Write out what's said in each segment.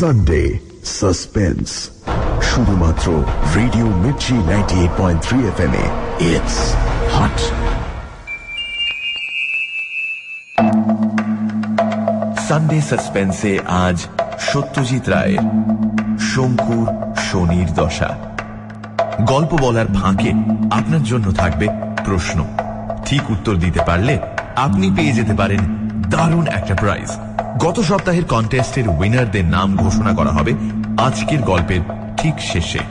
Sunday suspense শুধুমাত্র radio Mirchi ninety eight point three F M it's hot Sunday সাসপেন্সে আজ সত্যজিৎ রায়ের শঙ্কুর শনির দশা। গল্প বলার ফাঁকে আপনার জন্য থাকবে প্রশ্ন। ঠিক উত্তর দিতে পারলে আপনি পেয়ে যেতে পারেন দারুণ একটা প্রাইজ গত সপ্তাহের কন্টেস্টের উইনারদের নাম ঘোষণা করা হবে আজকের গল্পের ঠিক শেষে।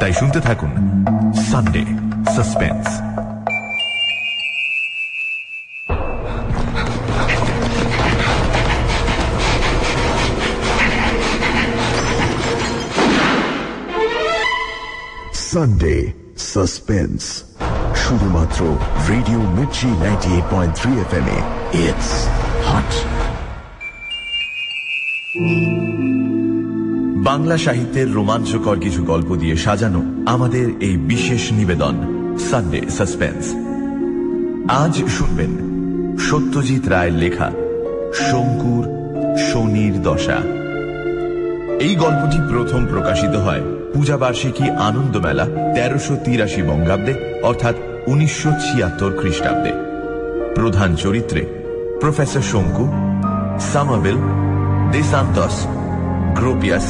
তাই শুনতে থাকুন সানডে সাসপেন্স সানডে সাসপেন্স শুধুমাত্র radio Mirchi ninety eight point three F M A it's hot Bangla সাহিত্যের রোমাঞ্চকর কিছু গল্প দিয়ে সাজানো আমাদের এই বিশেষ নিবেদন সানডে সাসপেন্স আজ শুনবেন সত্যজিৎ রায়ের লেখা, শঙ্কুর শনির দশা। এই গল্পটি প্রথম প্রকাশিত হয় পূজা বার্ষিকী আনন্দ মেলা তেরোশো তিরাশি বঙ্গাব্দে, অর্থাৎ উনিশশো ছিয়াত্তর খ্রিস্টাব্দে। প্রধান চরিত্রে প্রফেসর শঙ্কু সামাবিল দেসান্তস Gropius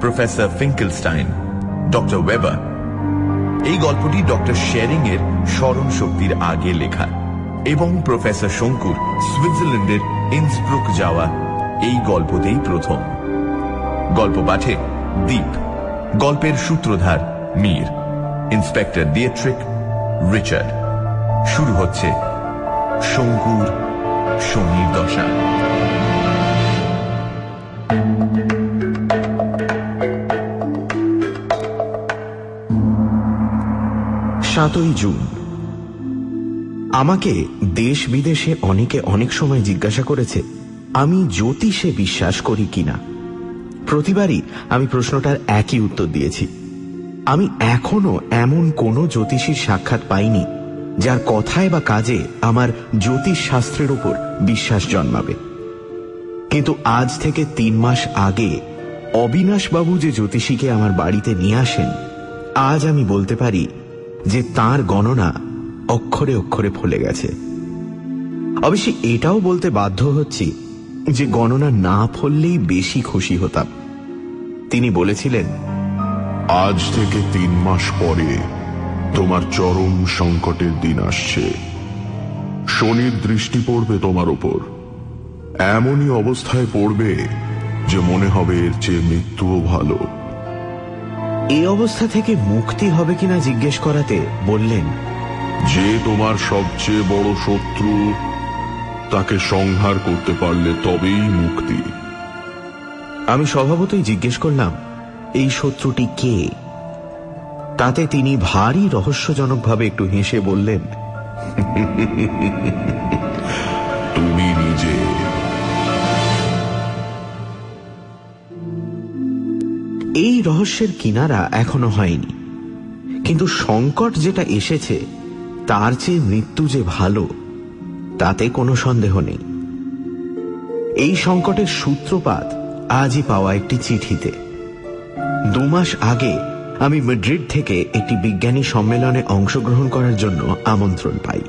professor Finkelstein doctor Weber এই গল্পটি ডক্টর শেরিং এর স্মরণ শক্তির আগে লেখা এবং প্রফেসর শঙ্কুর সুইজারল্যান্ডের ইন্সব্রুক যাওয়া এই গল্পতেই প্রথম। গল্প পাঠে দ্বীপ গল্পের সূত্রধার মীর ইন্সপেক্টর দিয়েট্রিক রিচার্ড শুরু হচ্ছে শঙ্কুর শনির দশা সাতই জুন। আমাকে দেশ বিদেশে অনেকে অনেক সময় জিজ্ঞাসা করেছে, আমি জ্যোতিষে বিশ্বাস করি কিনা? প্রতিবারই আমি প্রশ্নটার একই উত্তর দিয়েছি। আমি এখনও এমন কোনো জ্যোতিষীর সাক্ষাৎ পাইনি, যার কথায় বা কাজে আমার জ্যোতিষ শাস্ত্রের উপর বিশ্বাস জন্মাবে। কিন্তু আজ থেকে তিন মাস আগে অবিনাশবাবু যে জ্যোতিষীকে আমার বাড়িতে নিয়ে আসেন, আজ আমি বলতে পারি যে তার গণনা অক্ষরে অক্ষরে ফলে গেছে। অবশ্য এটাও বলতে বাধ্য হচ্ছি যে গণনা না ফললেই বেশি খুশি হতাম। তিনি বলেছিলেন, আজ থেকে তিন মাস পরে তোমার চরম সংকটের দিন আসছে। শনির দৃষ্টি পড়বে তোমার উপর। এমনই অবস্থায় পড়বে যে মনে হবে এর চেয়ে মৃত্যুও ভালো। এই অবস্থা থেকে মুক্তি হবে কিনা জিজ্ঞেস করাতে বললেন যে তোমার সবচেয়ে বড় শত্রু তাকে সংহার করতে পারলে তবেই মুক্তি। আমি স্বভাবতই জিজ্ঞেস করলাম এই শত্রুটি কে? তাতে তিনি ভারী রহস্যজনকভাবে একটু হেসে বললেন তুমি এই রহস্যের কিনারা এখনও হয়নি। কিন্তু সংকট যেটা এসেছে, তার চেয়ে মৃত্যু যে ভালো, তাতে কোনো সন্দেহ নেই। এই সংকটের সূত্রপাত আজই পাওয়া একটি চিঠিতে। দু মাস আগে আমি মাদ্রিদ থেকে একটি বিজ্ঞানী সম্মেলনে অংশগ্রহণ করার জন্য আমন্ত্রণ পাই।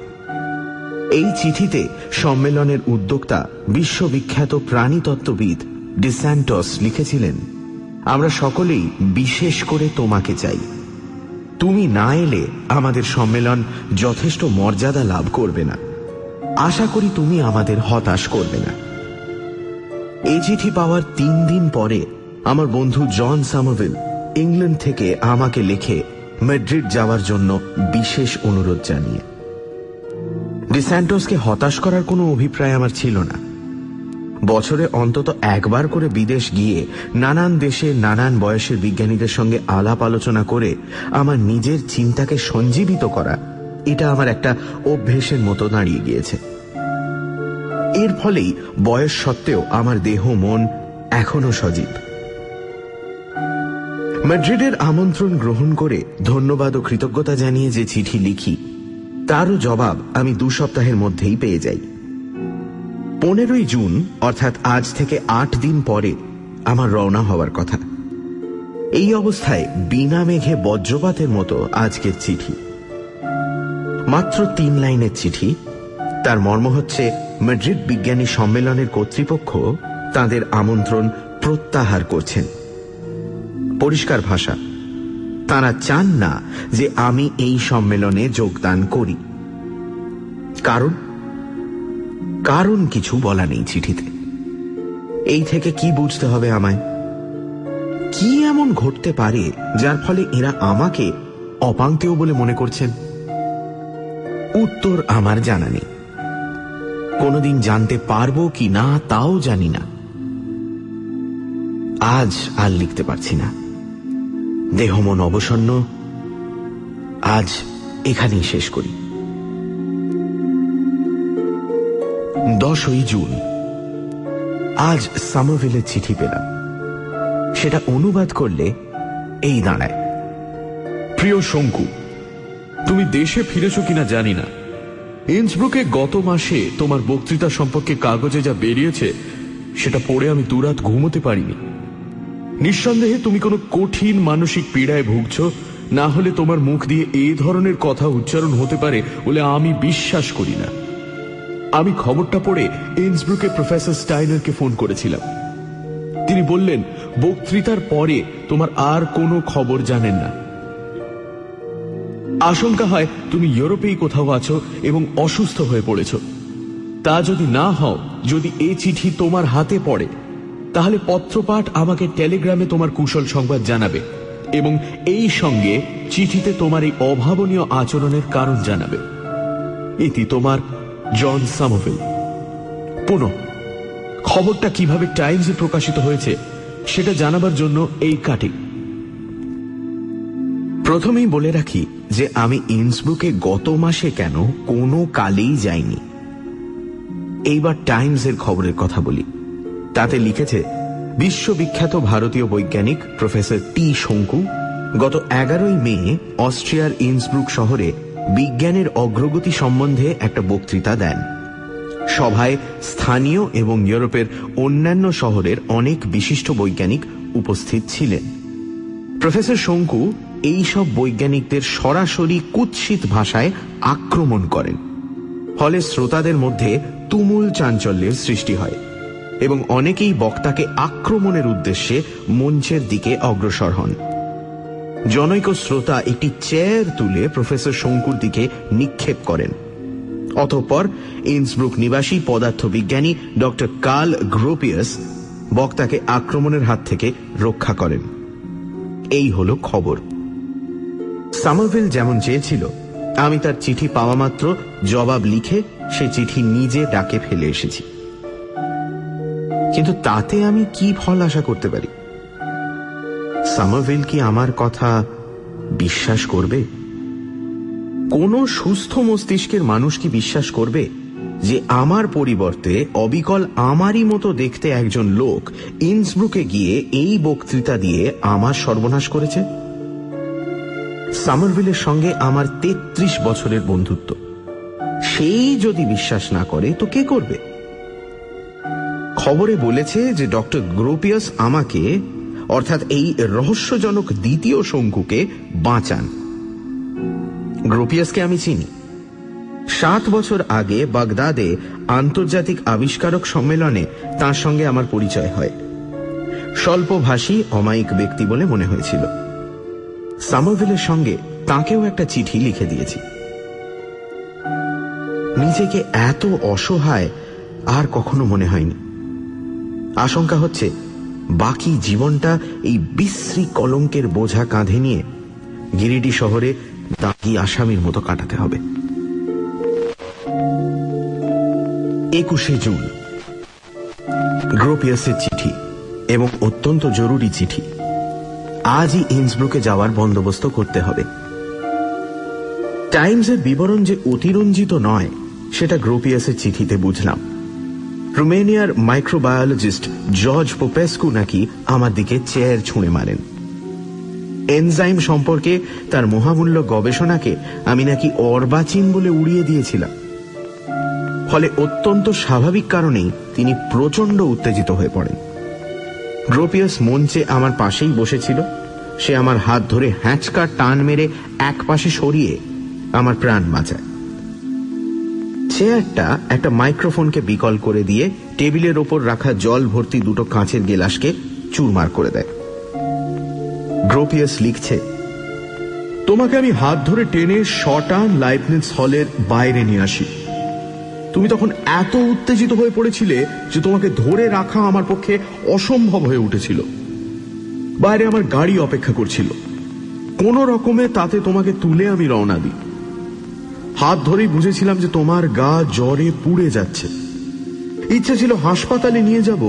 এই চিঠিতে সম্মেলনের উদ্যোক্তা বিশ্ববিখ্যাত প্রাণীতত্ত্ববিদ ডিস্যান্টস লিখেছিলেন আমরা সকলেই বিশেষ করে তোমাকে চাই। তুমি না এলে আমাদের সম্মেলন যথেষ্ট মর্যাদা লাভ করবে না। আশা করি তুমি আমাদের হতাশ করবে না। এই চিঠি পাওয়ার তিন দিন পরে আমার বন্ধু জন সামোভিল ইংল্যান্ড থেকে আমাকে লিখে মেড্রিড যাওয়ার জন্য বিশেষ অনুরোধ জানিয়ে। ডিস্যান্টোসকে হতাশ করার কোনো অভিপ্রায় আমার ছিল না। বছরে অন্তত একবার করে বিদেশ গিয়ে নানান দেশে নানান বয়সের বিজ্ঞানীদের সঙ্গে আলাপ আলোচনা করে আমার নিজের চিন্তাকে সঞ্জীবিত করা, এটা আমার একটা অভ্যেসের মতো দাঁড়িয়ে গিয়েছে। এর ফলেই বয়স সত্ত্বেও আমার দেহ, মন এখনও সজীব। ম্যাড্রিডের আমন্ত্রণ গ্রহণ করে ধন্যবাদ ও কৃতজ্ঞতা জানিয়ে যে চিঠি লিখি, তারও জবাব আমি দু সপ্তাহের মধ্যেই পেয়ে যাই। পনেরোই জুন, অর্থাৎ আজ থেকে আট দিন পরে, আমার রওনা হওয়ার কথা। এই অবস্থায় বিনা মেঘে বজ্রপাতের মতো আজকের চিঠি। মাত্র তিন লাইনের চিঠি। তার মর্ম হচ্ছে মেড্রিড বিজ্ঞানী সম্মেলনের কর্তৃপক্ষ তাদের আমন্ত্রণ প্রত্যাহার করছেন। পরিষ্কার ভাষা, তারা চান না যে আমি এই সম্মেলনে যোগদান করি। কারণ কারণ কিছু বলা নেই চিঠিতে। এই থেকে কি বুঝতে হবে আমায়? কি এমন ঘটতে পারে যার ফলে এরা আমাকে অপাঙ্কেও বলে মনে করছেন? উত্তর আমার জানা নেই। কোনোদিন জানতে পারব কি না তাও জানি না। আজ আর লিখতে পারছি না। দেহ মন অবসন্ন। আজ এখানেই শেষ করি। দশই জুন। আজ সামারভিলের চিঠি পেলাম। সেটা অনুবাদ করলে এই দাঁড়ায়। প্রিয় শঙ্কু, তুমি দেশে ফিরেছ কিনা জানি না। ইন্সব্রুকে গত মাসে তোমার বক্তৃতা সম্পর্কে কাগজে যা বেরিয়েছে, সেটা পড়ে আমি দুরাত ঘুমোতে পারিনি। নিঃসন্দেহে তুমি কোনো কঠিন মানসিক পীড়ায় ভুগছ, না হলে তোমার মুখ দিয়ে এই ধরনের কথা উচ্চারণ হতে পারে বলে আমি বিশ্বাস করি না। আমি খবরটা পড়ে ইন্সব্রুকে প্রফেসর স্টাইনারকে ফোন করেছিলাম। তিনি বললেন, বক্তৃতার পরে তোমার আর কোনো খবর জানেন না। আশঙ্কা হয় তুমি ইউরোপেই কোথাও আছো এবং অসুস্থ হয়ে পড়েছ। তা যদি না হও, যদি এ চিঠি তোমার হাতে পড়ে, তাহলে পত্রপাঠ আমাকে টেলিগ্রামে তোমার কুশল সংবাদ জানাবে এবং এই সঙ্গে চিঠিতে তোমার এই অভাবনীয় আচরণের কারণ জানাবে। ইতি তোমার জন সামোভিল। পুনঃ, খবরটা কীভাবে টাইমসে প্রকাশিত হয়েছে সেটা জানাবার জন্য এই কাটিং। প্রথমেই বলে রাখি যে আমি ইন্সবুকে গত মাসে কেন কোনো কালেই যাইনি। এইবার টাইমসের খবরের কথা বলি। তাতে লিখেছে, বিশ্ববিখ্যাত ভারতীয় বৈজ্ঞানিক প্রফেসর টি শঙ্কু গত এগারোই মে অস্ট্রিয়ার ইন্সব্রুক শহরে বিজ্ঞানের অগ্রগতি সম্বন্ধে একটা বক্তৃতা দেন। সভায় স্থানীয় এবং ইউরোপের অন্যান্য শহরের অনেক বিশিষ্ট বৈজ্ঞানিক উপস্থিত ছিলেন। প্রফেসর শঙ্কু এই সব বৈজ্ঞানিকদের সরাসরি কুৎসিত ভাষায় আক্রমণ করেন। ফলে শ্রোতাদের মধ্যে তুমুল চাঞ্চল্যের সৃষ্টি হয় এবং অনেকেই বক্তাকে আক্রমণের উদ্দেশ্যে মঞ্চের দিকে অগ্রসর হন। জনৈক শ্রোতা একটি চেয়ার তুলে প্রফেসর শঙ্কুর দিকে নিক্ষেপ করেন। অতঃপর ইন্সব্রুক নিবাসী পদার্থবিজ্ঞানী ডক্টর কার্ল গ্রোপিয়াস বক্তাকে আক্রমণের হাত থেকে রক্ষা করেন। এই হল খবর। সামারভিল যেমন চেয়েছিল, আমি তার চিঠি পাওয়া মাত্র জবাব লিখে সে চিঠি নিজে ডাকে ফেলে এসেছি। কিন্তু তাতে আমি কি ফল আশা করতে পারি? সামারভিল কি আমার কথা বিশ্বাস করবে? কোন সুস্থ মস্তিষ্কের মানুষ কি বিশ্বাস করবে যে আমার পরিবর্তে অবিকল আমারই মতো দেখতে একজন লোক ইন্সব্রুকে গিয়ে এই বক্তৃতা দিয়ে আমার সর্বনাশ করেছে? সামারভিলের সঙ্গে আমার ৩৩ বছরের বন্ধুত্ব। সেই যদি বিশ্বাস না করে, তো কে করবে? খবরে বলেছে যে ডক্টর গ্রোপিয়াস আমাকে অর্থাৎ এই রহস্যজনক দ্বিতীয় শঙ্কুকে বাঁচান। গ্রোপিয়াসকে আমি চিনি। সাত বছর আগে বাগদাদে আন্তর্জাতিক আবিষ্কারক সম্মেলনে তার সঙ্গে আমার পরিচয় হয়। স্বল্পভাষী, অমায়িক ব্যক্তি বলে মনে হয়েছিল। সামারভিলের সঙ্গে তাকেও একটা চিঠি লিখে দিয়েছি। নিজেকে এত অসহায় আর কখনো মনে হয়নি। আশঙ্কা হচ্ছে বাকি জীবনটা এই বিশ্রী কলঙ্কের বোঝা কাঁধে নিয়ে গিরিডি শহরে দাগি আসামির মতো কাটাতে হবে। একুশে জুন। গ্রোপিয়াসের চিঠি এবং অত্যন্ত জরুরি চিঠি। আজই ইন্সব্রুকে যাওয়ার বন্দোবস্ত করতে হবে। টাইমসের বিবরণ যে অতিরঞ্জিত নয়, সেটা গ্রোপিয়াসের চিঠিতে বুঝলাম। রোমেনিয়ার মাইক্রোবায়োলজিস্ট জর্জ পোপেস্কু নাকি আমার দিকে চেয়ার ছুঁড়ে মারেন। এনজাইম সম্পর্কে তার মহামূল্য গবেষণাকে আমি নাকি অর্বাচীন বলে উড়িয়ে দিয়েছিলাম। ফলে অত্যন্ত স্বাভাবিক কারণেই তিনি প্রচণ্ড উত্তেজিত হয়ে পড়েন। গ্রোপিয়াস মঞ্চে আমার পাশেই বসেছিল। সে আমার হাত ধরে হ্যাঁচকার টান মেরে এক পাশে সরিয়ে আমার প্রাণ বাঁচায়। চেয়ারটা একটা মাইক্রোফোনকে বিকল করে দিয়ে টেবিলের ওপর রাখা জল ভর্তি দুটো কাঁচের গেলাসকে চুরমার করে দেয়। গ্রোপিয়াস লিখছে, তোমাকে আমি হাত ধরে টেনে শটান লাইফনেস হলের বাইরে নিয়ে আসি। তুমি তখন এত উত্তেজিত হয়ে পড়েছিলে যে তোমাকে ধরে রাখা আমার পক্ষে অসম্ভব হয়ে উঠেছিল। বাইরে আমার গাড়ি অপেক্ষা করছিল। কোন রকমে তাতে তোমাকে তুলে আমি রওনা দিই। হাত ধরেই বুঝেছিলাম যে তোমার গা জ্বরে পুড়ে যাচ্ছে। ইচ্ছে ছিল হাসপাতালে নিয়ে যাব,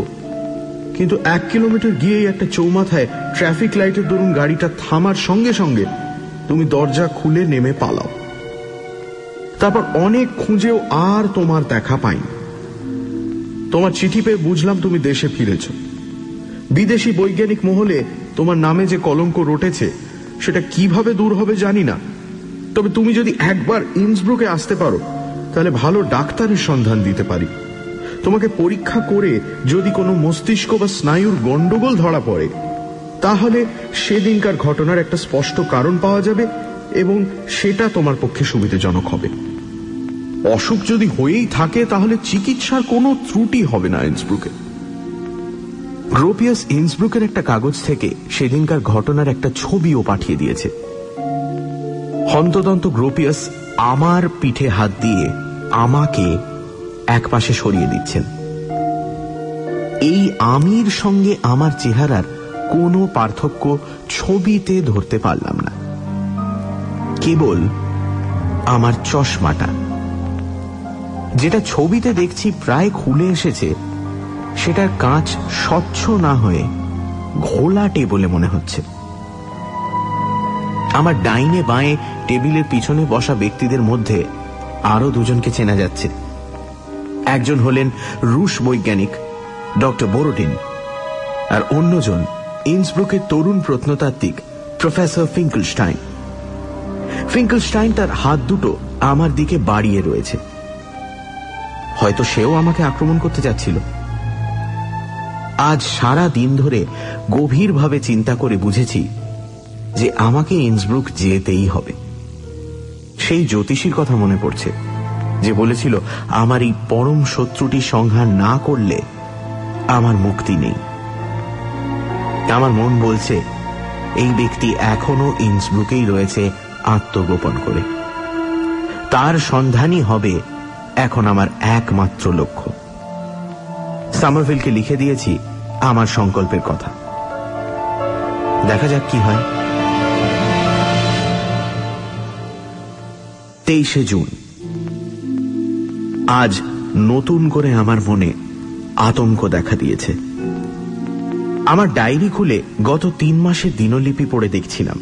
কিন্তু এক কিলোমিটার গিয়েই একটা চৌমাথায় ট্রাফিক লাইটের দরুন গাড়িটা থামার সঙ্গে সঙ্গে তুমি দরজা খুলে নেমে পালাও। তারপর অনেক খুঁজেও আর তোমার দেখা পাইনি। তোমার চিঠি পেয়ে বুঝলাম তুমি দেশে ফিরেছ। বিদেশি বৈজ্ঞানিক মহলে তোমার নামে যে কলঙ্ক রটেছে, সেটা কীভাবে দূর হবে জানি না। তবে তুমি যদি একবার ইন্সব্রুকে আসতে পারো, তাহলে ভালো ডাক্তারের সন্ধান দিতে পারি। তোমাকে পরীক্ষা করে যদি কোনো মস্তিষ্ক বা স্নায়ুর গন্ডগোল ধরা পড়ে, তাহলে সেদিনকার ঘটনার একটা স্পষ্ট কারণ পাওয়া যাবে এবং সেটা তোমার পক্ষে সুবিধাজনক হবে। অসুখ যদি হয়েই থাকে, তাহলে চিকিৎসার কোনো ত্রুটি হবে না ইন্সব্রুকে। গ্রোপিয়াস ইন্সব্রুকের একটা কাগজ থেকে সেদিনকার ঘটনার একটা ছবিও পাঠিয়ে দিয়েছে। হন্তদন্ত গ্রোপিয়াস আমার পিঠে হাত দিয়ে আমাকে এক পাশে সরিয়ে দিচ্ছেন। এই আমির সঙ্গে আমার চেহারার কোনো পার্থক্য ছবিতে ধরতে পারলাম না। কেবল আমার চশমাটা। যেটা ছবিতে দেখছি প্রায় খুলে এসেছে, সেটার কাঁচ স্বচ্ছ না হয়ে ঘোলাটে বলে মনে হচ্ছে। আমার ডাইনে বাঁয়ে টেবিলের পিছনে বসা ব্যক্তিদের মধ্যে আরও দুজনকে চেনা যাচ্ছে। একজন হলেন রুশ বৈজ্ঞানিক, ডক্টর বোরোটিন, আর অন্যজন ইন্সব্রুকের তরুণ প্রত্নতাত্ত্বিক, প্রফেসর ফিঙ্কলস্টাইন। ফিঙ্কলস্টাইন তার হাত দুটো আমার দিকে বাড়িয়ে রয়েছে। হয়তো সেও আমাকে আক্রমণ করতে যাচ্ছিল। আজ সারা দিন ধরে গভীরভাবে চিন্তা করে বুঝেছি যে আমাকে ইন্সব্রুক যেতেই হবে। সেই জ্যোতিষীর কথা মনে পড়ছে, যে বলেছিল, আমার এই পরম শত্রুটি সংহার না করলে আমার মুক্তি নেই। আমার মন বলছে, এই ব্যক্তি এখনও ইন্সব্রুকেই রয়েছে আত্মগোপন করে। তার সন্ধানই হবে এখন আমার একমাত্র লক্ষ্য। সামারভিলকে লিখে দিয়েছি আমার সংকল্পের কথা। দেখা যাক কি হয়। তেইশে জুন। আজ নতুন করে আমার মনে আতঙ্ক দেখা দিয়েছে। আমার ডায়েরি খুলে গত তিন মাসের দিনলিপি পড়ে দেখছিলাম।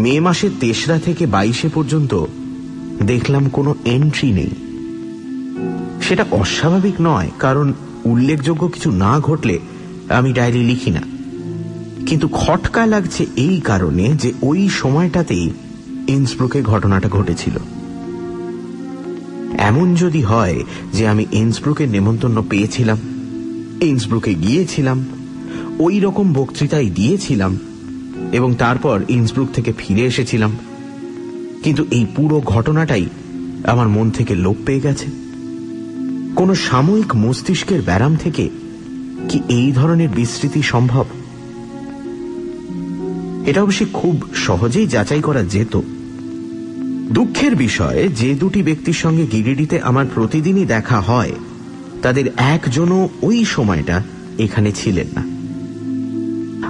মে মাসের তেসরা থেকে বাইশে পর্যন্ত দেখলাম কোনো এন্ট্রি নেই। সেটা অস্বাভাবিক নয়, কারণ উল্লেখযোগ্য কিছু না ঘটলে আমি ডায়েরি লিখি না। কিন্তু খটকা লাগছে এই কারণে যে ওই সময়টাতেই ইন্সব্রুকে ঘটনাটা ঘটেছিল। এমন যদি হয় যে আমি ইন্সব্রুকের নেমন্তন্ন পেয়েছিলাম, ইন্সব্রুকে গিয়েছিলাম, ওই রকম বক্তৃতাই দিয়েছিলাম, এবং তারপর ইন্সব্রুক থেকে ফিরে এসেছিলাম, কিন্তু এই পুরো ঘটনাটাই আমার মন থেকে লোপ পেয়ে গেছে। কোনো সাময়িক মস্তিষ্কের ব্যারাম থেকে কি এই ধরনের বিস্তৃতি সম্ভব? এটা অবশ্যই খুব সহজেই যাচাই করা যেত। দুঃখের বিষয়, যে দুটি ব্যক্তির সঙ্গে গিরিডিতে আমার প্রতিদিনই দেখা হয়, তাদের একজনও ওই সময়টা এখানে ছিলেন না।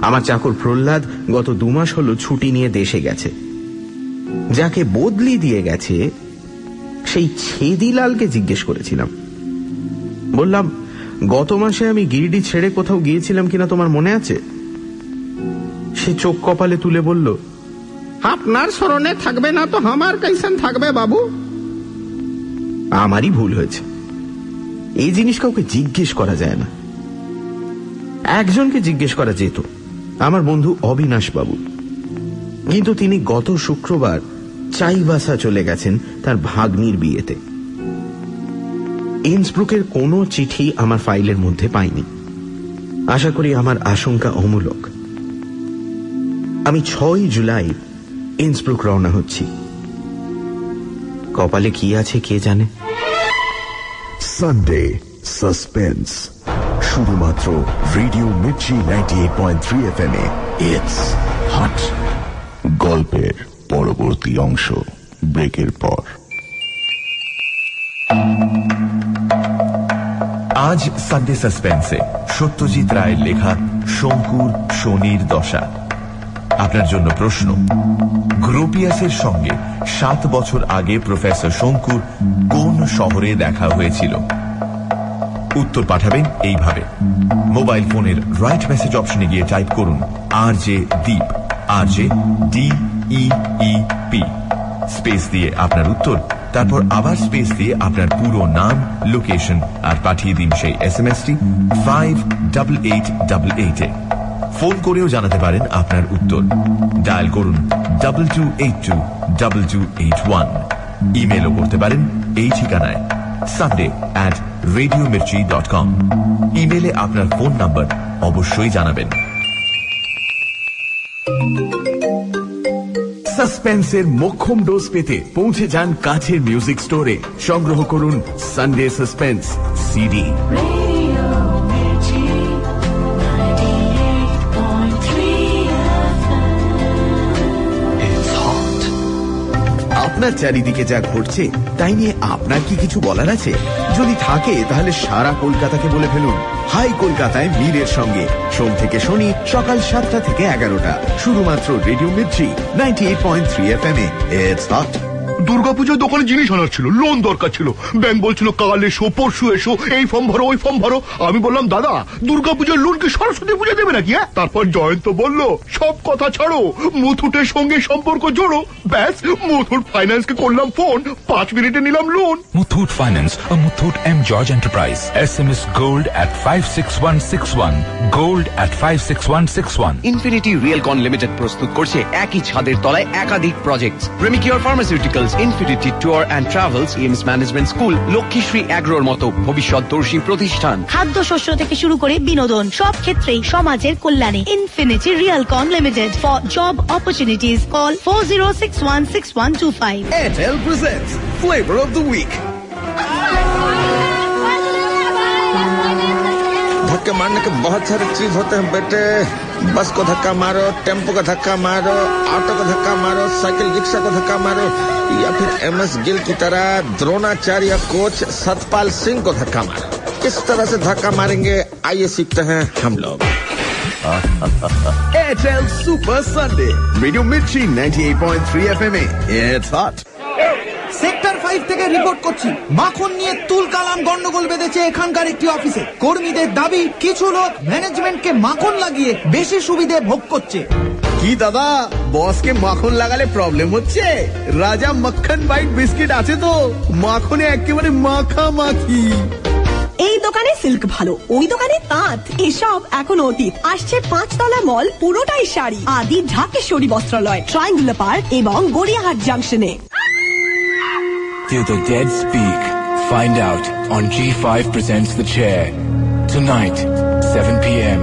আমার চাকর প্রহ্লাদ গত দুমাস হল ছুটি নিয়ে দেশে গেছে। যাকে বদলি দিয়ে গেছে, সেই ছেদিলালকে জিজ্ঞেস করেছিলাম। বললাম, গত মাসে আমি গিরিডি ছেড়ে কোথাও গিয়েছিলাম কিনা তোমার মনে আছে? সে চোখ কপালে তুলে বলল আপনার স্মরণে থাকবে না তো আমার কাইসান থাকবে, বাবু? আমারই ভুল হয়েছে। এই জিনিস কাউকে জিজ্ঞেস করা যায় না। একজনকে জিজ্ঞেস করা যেত, আমার বন্ধু অবিনাশ বাবু। কিন্তু তিনি গত শুক্রবার চাইবাসা চলে গেছেন তার ভাগ্নির বিয়েতে। ইন্সব্রুকের কোনো চিঠি আমার ফাইলের মধ্যে পাইনি। আশা করি আমার আশঙ্কা অমূলক। আমি ছয় জুলাই ইন্সব্রুক রওনা হচ্ছি। কপালে কি আছে কে জানে? সানডে সাসপেন্স শুধুমাত্র radio Mirchi ninety eight point three F M it's hot গল্পের পরবর্তী অংশ, ব্রেকের পর। আজ সানডে সাসপেন্সে সত্যজিৎ রায়ের লেখা শঙ্কুর শনির দশা। আপনার জন্য প্রশ্ন। গ্রোপিয়াসের সঙ্গে সাত বছর আগে প্রফেসর শঙ্কুর কোন শহরে দেখা হয়েছিল? উত্তর পাঠাবেন এইভাবে। মোবাইল ফোনের রাইট মেসেজ অপশনে গিয়ে টাইপ করুন R J Dweep R J D P space দিয়ে আপনার উত্তর, তারপর আবার স্পেস দিয়ে আপনার পুরো নাম, লোকেশন আর পাঠিয়ে দিন সেই S M ST five double eight double এইটে ফোন করেও জানাতে পারেন আপনার উত্তর। ডায়াল করুন double two eight two double two eight one ইমেলও করতে পারেন এই ঠিকানায় Sunday at radio Mirchi dot com ইমেলে আপনার ফোন নাম্বার অবশ্যই জানাবেন। সাসপেন্সের মোক্ষম ডোজ পেতে পৌঁছে যান কাছের মিউজিক স্টোরে। সংগ্রহ করুন সানডে সাসপেন্স সিডি আপনার চারিদিকে যা ঘটছে, তাই নিয়ে আপনার কি কিছু বলার আছে? যদি থাকে, তাহলে সারা কলকাতাকে বলে ফেলুন। হাই কলকাতায় মীরের সঙ্গে। সোম থেকে শনি, সকাল সাতটা থেকে এগারোটা। শুধুমাত্র radio Mirchi ninety eight point three F M hot দুর্গাপুজোর দোকানে জিনিস আনার ছিল লোন দরকার ছিল ব্যাংক বলছিল কাল এসো পরশু এসো এই ফর্ম ভরো ওই ফর্ম ভরো আমি বললাম দাদা দুর্গাপুজোর লোন কি সরস্বতী পুজো দেবে নাকি হ্যাঁ তারপর জয়ন্ত বলল সব কথা ছাড়ো মুথুটের সঙ্গে সম্পর্ক জোড়ো ব্যাস মুথুট ফাইন্যান্স কে করলাম ফোন পাঁচ মিনিটে নিলাম loan Muthoot Finance, a Muthoot M. George Enterprise. SMS Gold at 56161. Gold at 56161. Infinity Realcon limited প্রস্তুত করছে একই ছাদের তলায় একাধিক project Premicure pharmaceuticals Infinity tour and travels EMS management school Lakshmishree অ্যাগ্রোর মতো ভবিষ্যৎদর্শী প্রতিষ্ঠান। খাদ্যশস্য থেকে শুরু করে বিনোদন সব ক্ষেত্রেই সমাজের কল্যাণে। Infinity Realcon limited for job opportunities call four zero six one six one two five Airtel presents flavour of the week धक्के मारने के बहुत सारे चीज़ होते हैं बेटे। बस को धक्का मारो टेंपो को धक्का मारो ऑटो को धक्का मारो साइकिल रिक्शा को धक्का मारो या फिर एम एस गिल की तरह द्रोणाचार्य कोच सतपाल सिंह को धक्का मारो। किस तरह से धक्का मारेंगे आइए सीखते हैं हम लोग। Airtel super Sunday radio Mirchi 98.3 FM it's hot सीखते ফাইভ থেকে রিপোর্ট করছি। মাখন নিয়ে তুল কালাম গন্ডগোল বেঁধেছে এখানকার একটি অফিসে কর্মীদের দাবি কিছু লোক ম্যানেজমেন্টকে মাখন লাগিয়ে বেশি সুবিধে ভোগ করছে। কি দাদা বসকে মাখন লাগালে প্রবলেম হচ্ছে? রাজা মক্খন বাইট বিস্কিট আছে তো মাখনে একেবারে মাখা মাখি এই দোকানে সিল্ক ভালো ওই দোকানে তাঁত এসব এখন অতীত। আসছে পাঁচতলা মল পুরোটাই শাড়ি। আদি ঢাকেশ্বরী বস্ত্রালয় ট্রায়াঙ্গুলার পার্ক এবং গড়িয়াহাট জাংশনে Do the dead speak? Find out on G5 Presents The Chair. Tonight, 7 p.m.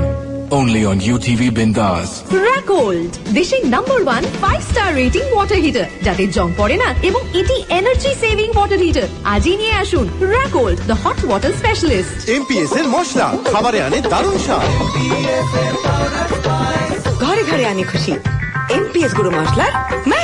Only on UTV Bindas. Racold দেশের number one five star rating water heater যাতে জং পড়ে না এবং এটি এনার্জি সেভিং ওয়াটার হিটার আজই নিয়ে আসুন Racold the hot water specialist MPS এর মশলা খাবারে আনে দারুণ স্বাদ ঘরে ঘরে আনে খুশি এমপিএস গুঁড়ো মশলার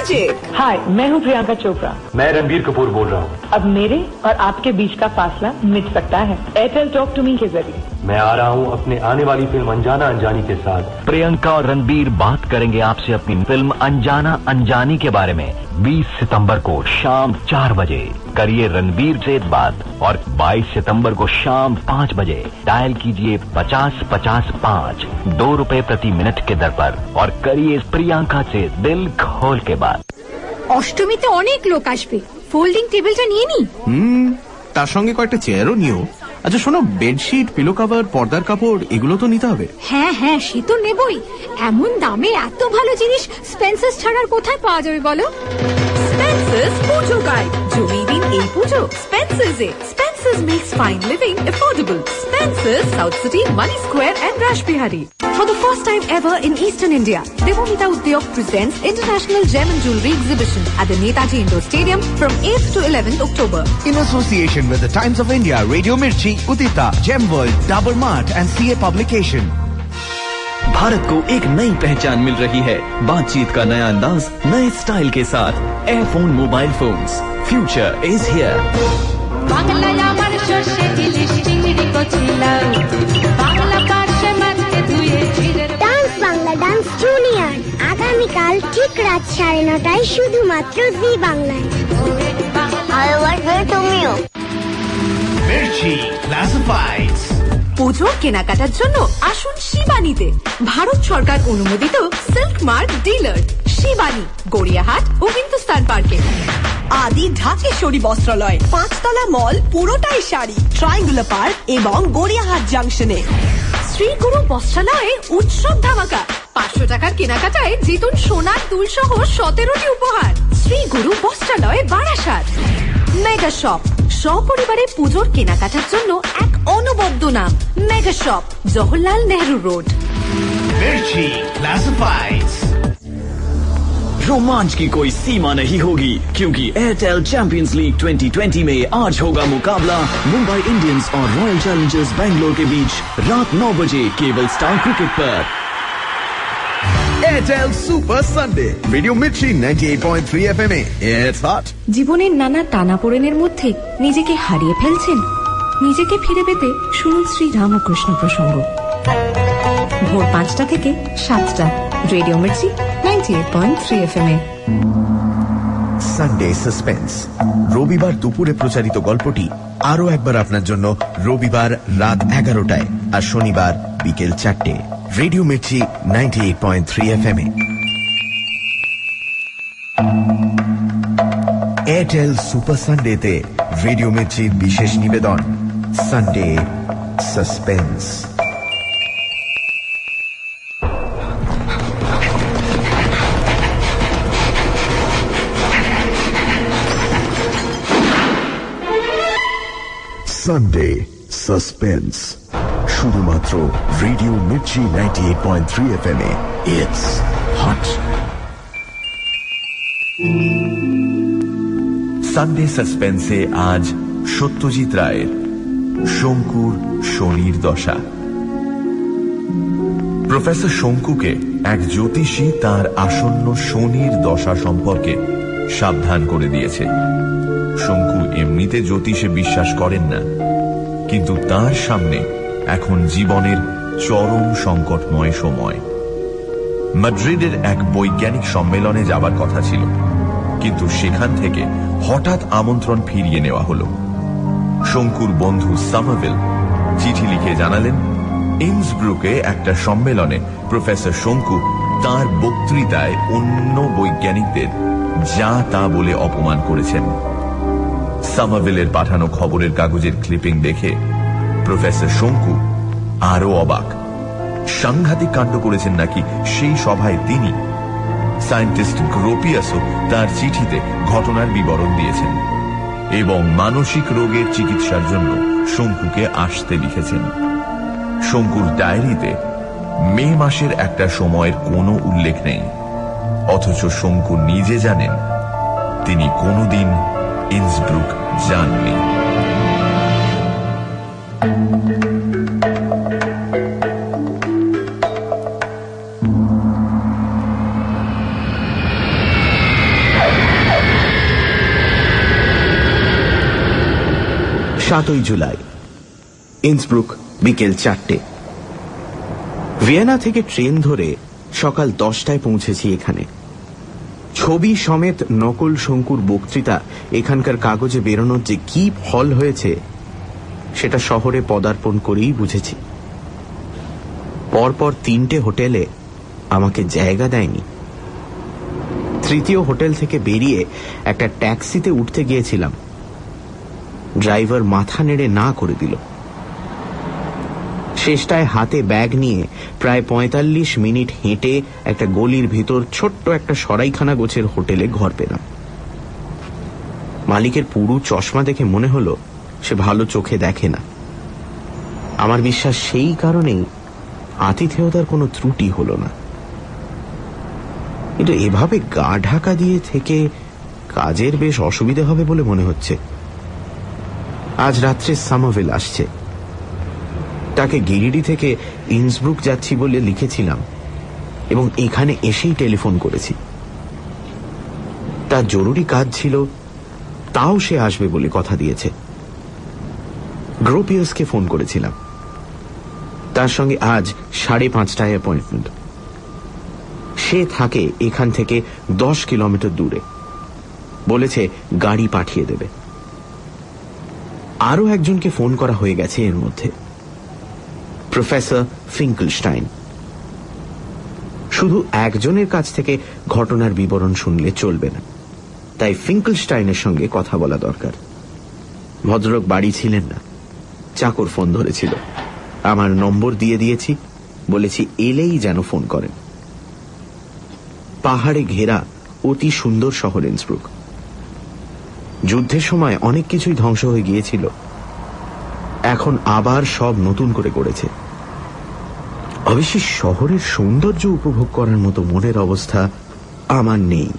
बजे हाय मैं हूँ प्रियंका चोपड़ा। मैं रणबीर कपूर बोल रहा हूँ। अब मेरे और आपके बीच का फासला मिट सकता है। एयरटेल टॉक टू मी के ज़रिए। मैं आ रहा हूँ अपने आने वाली फ़िल्म अनजाना अनजानी के साथ। प्रियंका और रणबीर बात करेंगे आपसे अपनी फ़िल्म अनजाना अनजानी के बारे में। 20 सितंबर को शाम चार बजे। करिए रणबीर से बात और 22 सितंबर को शाम पाँच बजे। डायल कीजिए पचास पचास पाँच। दो रूपए प्रति मिनट के दर पर। और करिए प्रियंका से दिल खोल के बात। অষ্টমীতে অনেক লোক আসবে। ফোল্ডিং টেবিলটা নিয়ে নি। হুম তার সঙ্গে কয়েকটা চেয়ারও নিও। আচ্ছা শোনো বেডশিট পিলো কাভার পর্দার কাপড় এগুলো তো নিতে হবে। হ্যাঁ হ্যাঁ সে তো নেবই। এমন দামে এত ভালো জিনিস স্পেন্সার্স ছাড়ার কোথায় পাওয়া যাবে বলো? স্পেন্সেস পুজো গাইড জমিয়ে দিন এই পুজো স্পেন্সার্সে Spencer's Spencer's makes fine living affordable. Spencer's, South City, Money Square and Rashbihari. For the first time ever in Eastern India, Devamita Udyog presents International Gem and Jewelry Exhibition at the Netaji Indoor Stadium from 8th to 11th October. In association with the Times of India, Radio Mirchi, Udita, Gem World, Dabur Mart and CA Publication. Bharat को एक नई पहचान मिल रही है बातचीत का नया अंदाज नए स्टाइल के साथ earphone mobile phones future is here বাংলায় আমার সর্ষে ইলিশ চিংড়ি কচিলাও বাংলা পার্শ্বে মাছকে ধুয়ে ফিরে ডান্স বাংলা ডান্স জুনিয়র আগামীকাল ঠিক রাত সাড়ে নটায় শুধুমাত্র জি বাংলায় ভালোবাসবে তুমিও Mirchi Classifieds. পুজোর কেনাকাটার জন্য আসুন শিবানীতে। ভারত সরকার অনুমোদিত silk mark dealer, Shivani, Gariahat ও হিন্দুস্তান পার্কে। আদি ঢাকেশ্বরী বস্ত্রালয়, পাঁচতলা মল, পুরোটাই শাড়ি, ট্রাইঙ্গুলার পার্ক এবং গড়িয়াহাট জাংশনে। শ্রী গুরু বস্ত্রালয়ে উৎসব ধামাকা, পাঁচশো টাকার কেনাকাটায় জিতুন সোনার দুল সহ সতেরোটি উপহার। শ্রী গুরু বস্ত্রালয় বারাসাত। মেগা শপ সপরিবারে পুজোর কেনাকাটার জন্য এক অনবদ্য নাম mega shop Jawaharlal Nehru road Mirchi Classifieds. रोमांच की कोई सीमा नहीं होगी क्योंकि एयरटेल चैंपियंस लीग 2020 में आज होगा मुकाबला मुंबई इंडियंस और रॉयल चैलेंजर्स बैंगलोर के बीच रात 9 बजे केवल स्टार क्रिकेट पर Airtel Super Sunday. Radio Mirchi 98.3 FM. It's hot. জীবনের নানা টানাপোড়েনের মধ্যে নিজেকে হারিয়ে ফেলছেন নিজেকে ফিরে পেতে শুনুন শ্রী রামকৃষ্ণ প্রসঙ্গ ভোর পাঁচটা থেকে সাতটা radio Mirchi ninety eight point three F M এ সানডে সাসপেন্স রবিবার দুপুরে প্রচারিত গল্পটি আরও একবার আপনার জন্য রবিবার রাত এগারোটায় আর শনিবার বিকেল চারটে radio Mirchi ninety eight point three F M Airtel super সানডেতে radio মির্চির বিশেষ নিবেদন সানডে সাসপেন্স সানডে সাসপেন্স শুধুমাত্র radio Mirchi ninety eight point three F M it's hot Sunday সাসপেন্সে আজ সত্যজিৎ রায়ের শঙ্কুর শনির দশা। প্রফেসর শঙ্কুকে এক জ্যোতিষী তার আসন্ন শনির দশা সম্পর্কে সাবধান করে দিয়েছে। শঙ্কু এমনিতে জ্যোতিষে বিশ্বাস করেন না, কিন্তু তার সামনে এখন জীবনের চরম সংকটময় সময়। মাদ্রিদের এক বৈজ্ঞানিক সম্মেলনে যাবার কথা ছিল, কিন্তু সেখান থেকে হঠাৎ আমন্ত্রণ ফিরিয়ে নেওয়া হলো। শঙ্কুর বন্ধু সামাভেল চিঠি লিখে জানালেন ইন্সব্রুকে একটা সম্মেলনে প্রফেসর শঙ্কু তার বক্তৃতায় অন্য বৈজ্ঞানিকদের যা তা বলে অপমান করেছেন। সামাভেলের পাঠানো খবরের কাগজের ক্লিপিং দেখে প্রফেসর শঙ্কু আরও অবাক। সাংঘাতিক কাণ্ড করেছেন নাকি সেই সভায় তিনি? সায়েন্টিস্ট গ্রোপিয়াসও তার চিঠিতে ঘটনার বিবরণ দিয়েছেন এবং মানসিক রোগের চিকিৎসার জন্য শঙ্কুকে আসতে লিখেছেন। শঙ্কুর ডায়েরিতে মে মাসের একটা সময়ের কোনো উল্লেখ নেই, অথচ শঙ্কু নিজে জানেন তিনি কোনোদিন ইন্সব্রুক যাননি সাতই জুলাই, ইন্সব্রুক, বিকেল চারটে। ভিয়েনা থেকে ট্রেন ধরে সকাল দশটায় পৌঁছেছি এখানে। ছবি সমেত নকল শঙ্কুর বক্তৃতা, এখানকার কাগজে বেরোনোর যে কি ফল হয়েছে, সেটা শহরে পদার্পণ করেই বুঝেছি। পরপর তিনটে হোটেলে আমাকে জায়গা দেয়নি। তৃতীয় হোটেল থেকে বেরিয়ে একটা ট্যাক্সিতে উঠতে গিয়েছিলাম। ড্রাইভার মাথা নেড়ে না করে দিল। শেষটায় হাতে ব্যাগ নিয়ে প্রায় পঁয়তাল্লিশ মিনিট হেঁটে একটা গলির ভিতর ছোট্ট একটা সরাইখানা গোছের হোটেলে ঘর পেলাম। মালিকের পুরু চশমা দেখে মনে হলো সে ভালো চোখে দেখে না। আমার বিশ্বাস সেই কারণেই আতিথেয়তার কোনো ত্রুটি হলো না। কিন্তু এভাবে গা ঢাকা দিয়ে থেকে কাজের বেশ অসুবিধে হবে বলে মনে হচ্ছে। আজ রাত্রে সামাভেল আসছে। তাকে গিরিডি থেকে ইন্সব্রুক যাচ্ছি বলে লিখেছিলাম এবং এখানে এসেই টেলিফোন করেছি। তার জরুরি কাজ ছিল, তাও সে আসবে বলে কথা দিয়েছে। গ্রোপিয়াসকে ফোন করেছিলাম। তার সঙ্গে আজ সাড়ে পাঁচটায় অ্যাপয়েন্টমেন্ট। সে থাকে এখান থেকে দশ কিলোমিটার দূরে। বলেছে, গাড়ি পাঠিয়ে দেবে। আরও একজনকে ফোন করা হয়ে গেছে এর মধ্যে। Professor Finkelstein. শুধু একজনের কাছ থেকে ঘটনার বিবরণ শুনলে চলবে না। তাই ফিঙ্কলস্টাইনের সঙ্গে কথা বলা দরকার। ভদ্রলোক বাড়ি ছিলেন না। চাকর ফোন ধরেছিল। আমার নম্বর দিয়ে দিয়েছি। বলেছি, এলেই যেন ফোন করেন। পাহাড়ে ঘেরা অতি সুন্দর শহর, ইন্সব্রুক। যুদ্ধের সময় অনেক কিছুই ধ্বংস হয়ে গিয়েছিল। এখন আবার সব নতুন করে করেছে অবশ্যই শহরের সৌন্দর্য উপভোগ করার মতো মনের অবস্থা আমার নেই।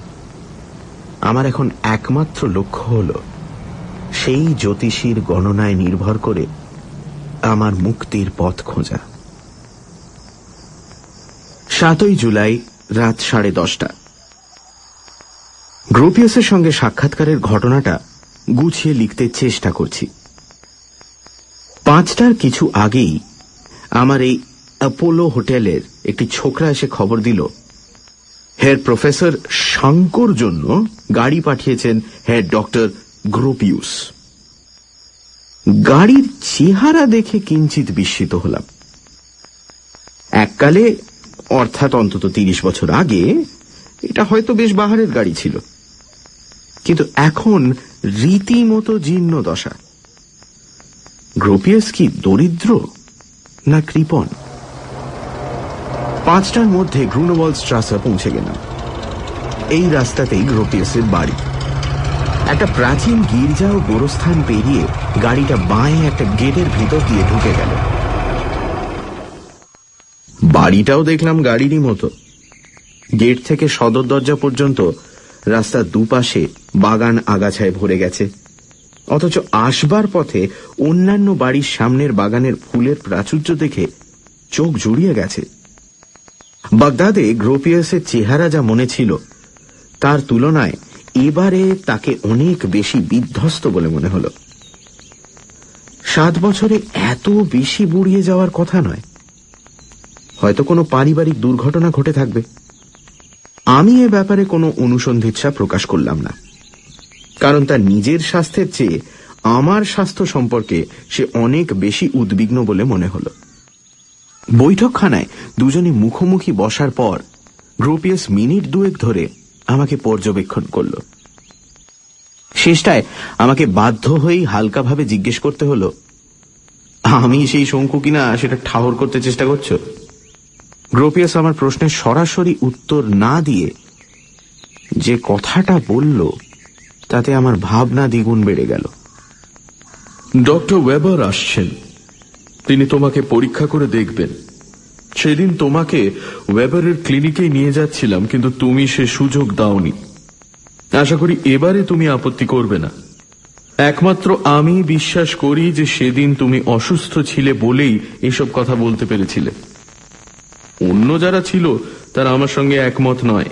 আমার এখন একমাত্র লক্ষ্য হল সেই জ্যোতিষীর গণনায় নির্ভর করে আমার মুক্তির পথ খোঁজা। সাতই জুলাই রাত সাড়ে দশটা। গ্রোপিয়াসের সঙ্গে সাক্ষাৎকারের ঘটনাটা গুছিয়ে লিখতে চেষ্টা করছি। পাঁচটার কিছু আগেই আমার এই অ্যাপোলো হোটেলের একটি ছোকরা এসে খবর দিল, হেড প্রফেসর শঙ্কর জন্য গাড়ি পাঠিয়েছেন হেড ডক্টর গ্রোপিউস গাড়ির চেহারা দেখে কিঞ্চিত বিস্মিত হলাম। এককালে, অর্থাৎ অন্তত তিরিশ বছর আগে, এটা হয়তো বেশ বাহারের গাড়ি ছিল। কিন্তু এখন রীতিমতো জীর্ণ দশা। গ্রোপিয়াস কি দরিদ্র না কৃপণ? পাঁচটার মধ্যে গ্রুনোবল স্ট্রাসা পৌঁছে গেলাম। এই রাস্তাতেই গ্রোপিয়াসের বাড়ি। একটা প্রাচীন গির্জা ও গোরস্থান পেরিয়ে গাড়িটা বাঁয়ে একটা গেটের ভিতর দিয়ে ঢুকে গেল। বাড়িটাও দেখলাম গাড়িরই মতো। গেট থেকে সদর দরজা পর্যন্ত রাস্তার দুপাশে বাগান আগাছায় ভরে গেছে। অথচ আসবার পথে অন্যান্য বাড়ির সামনের বাগানের ফুলের প্রাচুর্য দেখে চোখ জুড়িয়ে গেছে। বাগদাদে গ্রোপিয়াসের চেহারা যা মনে ছিল, তার তুলনায় এবারে তাকে অনেক বেশি বিধ্বস্ত বলে মনে হল। সাত বছরে এত বেশি বুড়িয়ে যাওয়ার কথা নয়। হয়তো কোনো পারিবারিক দুর্ঘটনা ঘটে থাকবে। আমি এ ব্যাপারে কোনো অনুসন্ধিৎসা প্রকাশ করলাম না। কারণ তার নিজের স্বাস্থ্যের চেয়ে আমার স্বাস্থ্য সম্পর্কে সে অনেক বেশি উদ্বিগ্ন বলে মনে হল। বৈঠকখানায় দুজনে মুখোমুখি বসার পর গ্রোপিয়াস মিনিট দুয়েক ধরে আমাকে পর্যবেক্ষণ করল। শেষটায় আমাকে বাধ্য হয়েই হালকাভাবে জিজ্ঞেস করতে হলো, আমি সেই শঙ্কু কিনা সেটা ঠাহর করতে চেষ্টা করছ? গ্রোপিয়াস আমার প্রশ্নের সরাসরি উত্তর না দিয়ে যে কথাটা বলল, তাতে আমার ভাবনা দ্বিগুণ বেড়ে গেল। ডক্টর ওয়েবার আসছেন। তিনি তোমাকে পরীক্ষা করে দেখবেন। সেদিন তোমাকে ওয়েবারের ক্লিনিকে নিয়ে যাচ্ছিলাম, কিন্তু তুমি সে সুযোগ দাওনি। আশা করি এবারে তুমি আপত্তি করবে না। একমাত্র আমি বিশ্বাস করি যে সেদিন তুমি অসুস্থ ছিলে বলেই এসব কথা বলতে পেরেছিলে। অন্য যারা ছিল, তারা আমার সঙ্গে একমত নয়।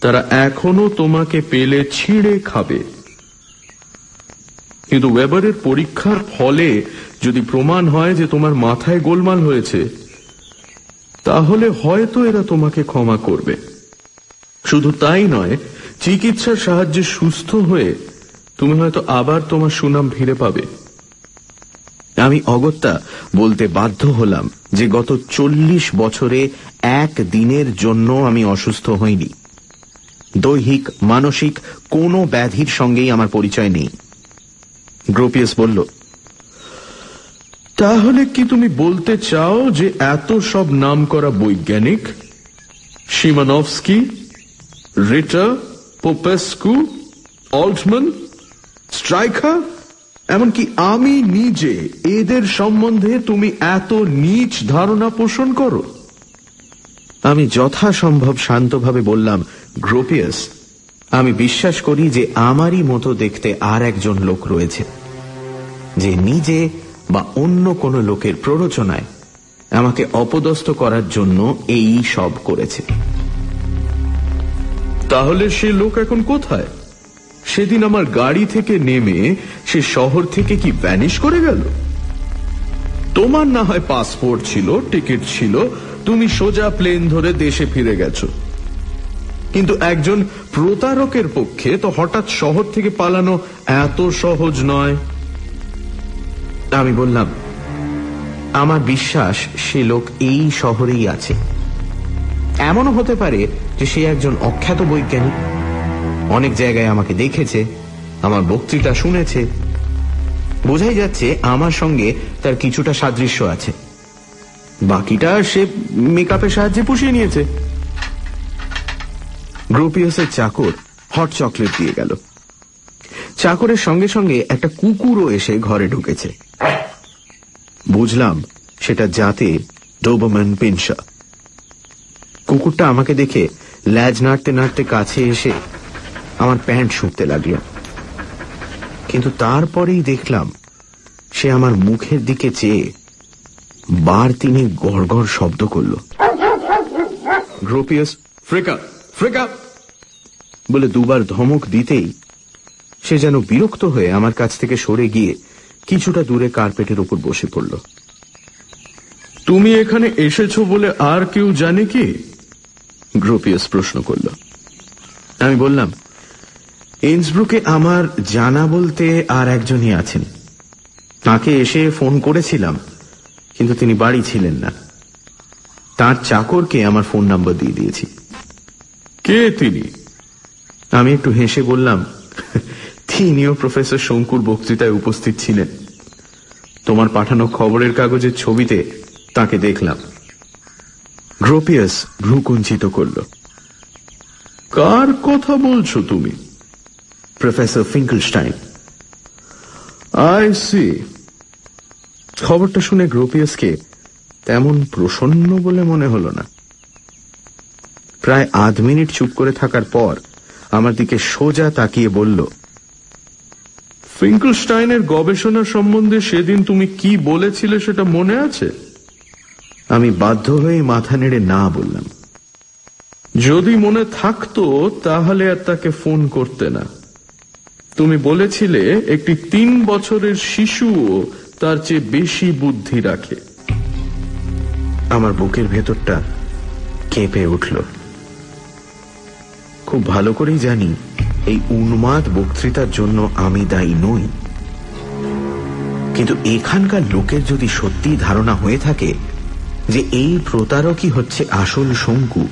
তারা এখনও তোমাকে পেলে ছিঁড়ে খাবে। কিন্তু ওয়েবারের পরীক্ষার ফলে যদি প্রমাণ হয় যে তোমার মাথায় গোলমাল হয়েছে, তাহলে হয়তো এরা তোমাকে ক্ষমা করবে। শুধু তাই নয়, চিকিৎসার সাহায্যে সুস্থ হয়ে তুমি হয়তো আবার তোমার সুনাম ফিরে পাবে। আমি অগত্যা বলতে বাধ্য হলাম যে গত চল্লিশ বছরে এক দিনের জন্য আমি অসুস্থ হইনি। দৈহিক, মানসিক কোনো ব্যাধির সঙ্গেই আমার পরিচয় নেই। গ্রোপিয়াস বলল, তাহলে কি তুমি বলতে চাও যে এত সব নাম করা বৈজ্ঞানিক সিমানভস্কি রিটার পোপেস্কু, অল্টমান স্ট্রাইকার এমনকি আমি নিজে এদের সম্বন্ধে তুমি এত নিচ ধারণা পোষণ করো। আমি যথাসম্ভব শান্তভাবে বললাম, গ্রোপিয়াস, আমি বিশ্বাস করি যে আমারই মতো দেখতে আর একজন লোক রয়েছে, যে নিজে বা অন্য কোনো লোকের প্ররোচনায় আমাকে অপদস্থ করার জন্য এই সব করেছে। তাহলে সে লোক এখন কোথায়? সেদিন আমার গাড়ি থেকে নেমে সে শহর থেকে কি ভ্যানিশ করে গেল? তোমার না হয় পাসপোর্ট ছিল টিকিট ছিল, তুমি সোজা প্লেন ধরে দেশে ফিরে গেছো। কিন্তু একজন প্রতারকের পক্ষে তো হঠাৎ শহর থেকে পালানো এত সহজ নয়। আমি বললাম, আমার বিশ্বাস সে লোক এই শহরেই আছে। এমনও হতে পারে যে সে একজন অখ্যাত বৈজ্ঞানিক। অনেক জায়গায় আমাকে দেখেছে, আমার বক্তৃতা শুনেছে। বোঝাই যাচ্ছে আমার সঙ্গে তার কিছুটা সাদৃশ্য আছে। বাকিটা সে মেকআপের সাহায্যে পুষিয়ে নিয়েছে। গ্রোপিয়াসের চাকর হট চকলেট দিয়ে গেল। চাকরের সঙ্গে সঙ্গে একটা কুকুরও এসে ঘরে ঢুকেছে। বুঝলাম সেটা জাতে ডোবম্যান পিনসা কুকুরটা আমাকে দেখে ল্যাজ নাড়তে নাড়তে কাছে এসে আমার প্যান্ট শুঁকতে লাগল। কিন্তু তারপরেই দেখলাম, সে আমার মুখের দিকে চেয়ে বার তিনি গড় শব্দ করল। গ্রোপিয়াস ফ্রেকা ফ্রেকা বলে দুবার ধমক দিতেই সে যেন বিরক্ত হয়ে আমার কাছ থেকে সরে গিয়ে কিছুটা দূরে কার্পেটের উপর বসে পড়ল। তুমি এখানে এসেছ বলে আর কেউ জানে কি? গ্রোপিয়াস প্রশ্ন করল। আমি বললাম ইন্সব্রুকে আমার জানা বলতে আর একজনই আছেন। তাকে এসে ফোন করেছিলাম কিন্তু তিনি বাড়ি ছিলেন না। তার চাকরকে আমার ফোন নাম্বার দিয়ে দিয়েছি। কে তিনি? আমি একটু হেসে বললাম তিনিও প্রফেসর শঙ্কুর বক্তৃতায় উপস্থিত ছিলেন। তোমার পাঠানো খবরের কাগজের ছবিতে তাকে দেখলাম। গ্রোপিয়াস ভ্রুকুঞ্চিত করল কার কথা বলছো তুমি? প্রফেসর ফিঙ্কলস্টাইন আই সি খবরটা শুনে গ্রোপিয়াসকে তেমন প্রসন্ন বলে মনে হলো না। প্রায় আধ মিনিট চুপ করে থাকার পর আমার দিকে সোজা তাকিয়ে বলল, ফিঙ্কলস্টাইনের গবেষণা সম্বন্ধে সেদিন তুমি কি বলেছিলে সেটা মনে আছে? আমি বাধ্য হয়ে মাথা নেড়ে না বললাম। যদি মনে থাকতো, তাহলে আর তাকে ফোন করতে না। তুমি বলেছিলে, একটি তিন বছরের শিশুও তার চেয়ে বেশি বুদ্ধি রাখে। আমার বুকের ভেতরটা কেঁপে উঠল। খুব ভালো করেই জানি, এই উন্মাদ বক্তৃতার জন্য আমি দায়ী নই। কিন্তু এখানকার লোকের যদি সত্যি ধারণা হয়ে থাকে যে এই প্রতারকই হচ্ছে আসল শঙ্কু,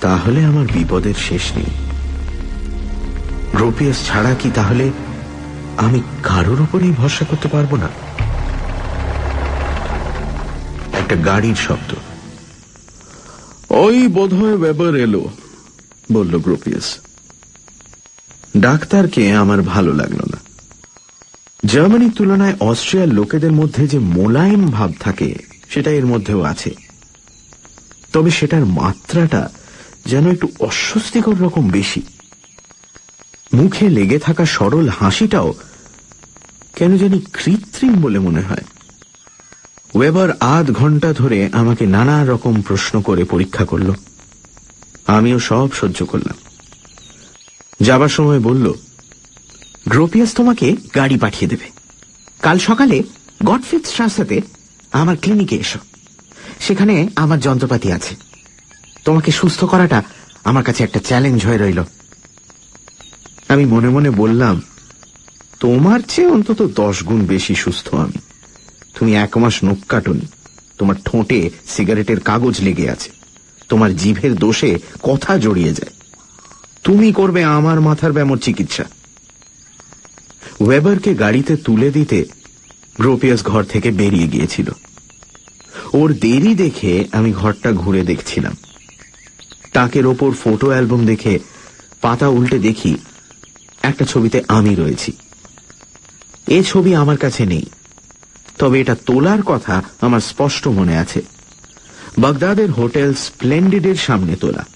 তাহলে আমার বিপদের শেষ নেই। গ্রোপিয়াস ছাড়া কি তাহলে আমি কারোর উপরেই ভরসা করতে পারব না? একটা গাড়ির শব্দ। ওই বোধহয় ব্যাপার এলো, বলল গ্রোপিয়াস। ডাক্তারকে আমার ভালো লাগল না। জার্মানির তুলনায় অস্ট্রিয়ার লোকেদের মধ্যে যে মোলায়েম ভাব থাকে, সেটা এর মধ্যেও আছে। তবে সেটার মাত্রাটা যেন একটু অস্বস্তিকর রকম বেশি। মুখে লেগে থাকা সরল হাসিটাও কেন জানি কৃত্রিম বলে মনে হয়। ওয়েবার আধ ঘণ্টা ধরে আমাকে নানা রকম প্রশ্ন করে পরীক্ষা করল। আমিও সব সহ্য করলাম। যাবার সময় বলল, গ্রোপিয়াস তোমাকে গাড়ি পাঠিয়ে দেবে। কাল সকালে গডফিথ শাসাতে আমার ক্লিনিকে এসো। সেখানে আমার যন্ত্রপাতি আছে। তোমাকে সুস্থ করাটা আমার কাছে একটা চ্যালেঞ্জ হয়ে রইল। আমি মনে মনে বললাম, তোমার চেয়ে অন্তত দশ গুণ বেশি সুস্থ আমি। তুমি এক মাস নখ কাটনি, তোমার ঠোঁটে সিগারেটের কাগজ লেগে আছে, তোমার জিভের দোষে কথা জড়িয়ে যায়। তুমি করবে আমার মাথার ব্যামোর চিকিৎসা। ওয়েবারকে গাড়িতে তুলে দিতে গ্রোপিয়াস ঘর থেকে বেরিয়ে গিয়েছিল। ওর দেরি দেখে আমি ঘরটা ঘুরে দেখছিলাম। তাকের ওপর ফটো অ্যালবাম দেখে পাতা উল্টে দেখি একটা ছবিতে আমি রয়েছি। এ ছবি আমার কাছে নেই। তবে এটা তোলার কথা আমার স্পষ্ট মনে আছে। বাগদাদের হোটেল স্প্লেন্ডিডের সামনে তোলা।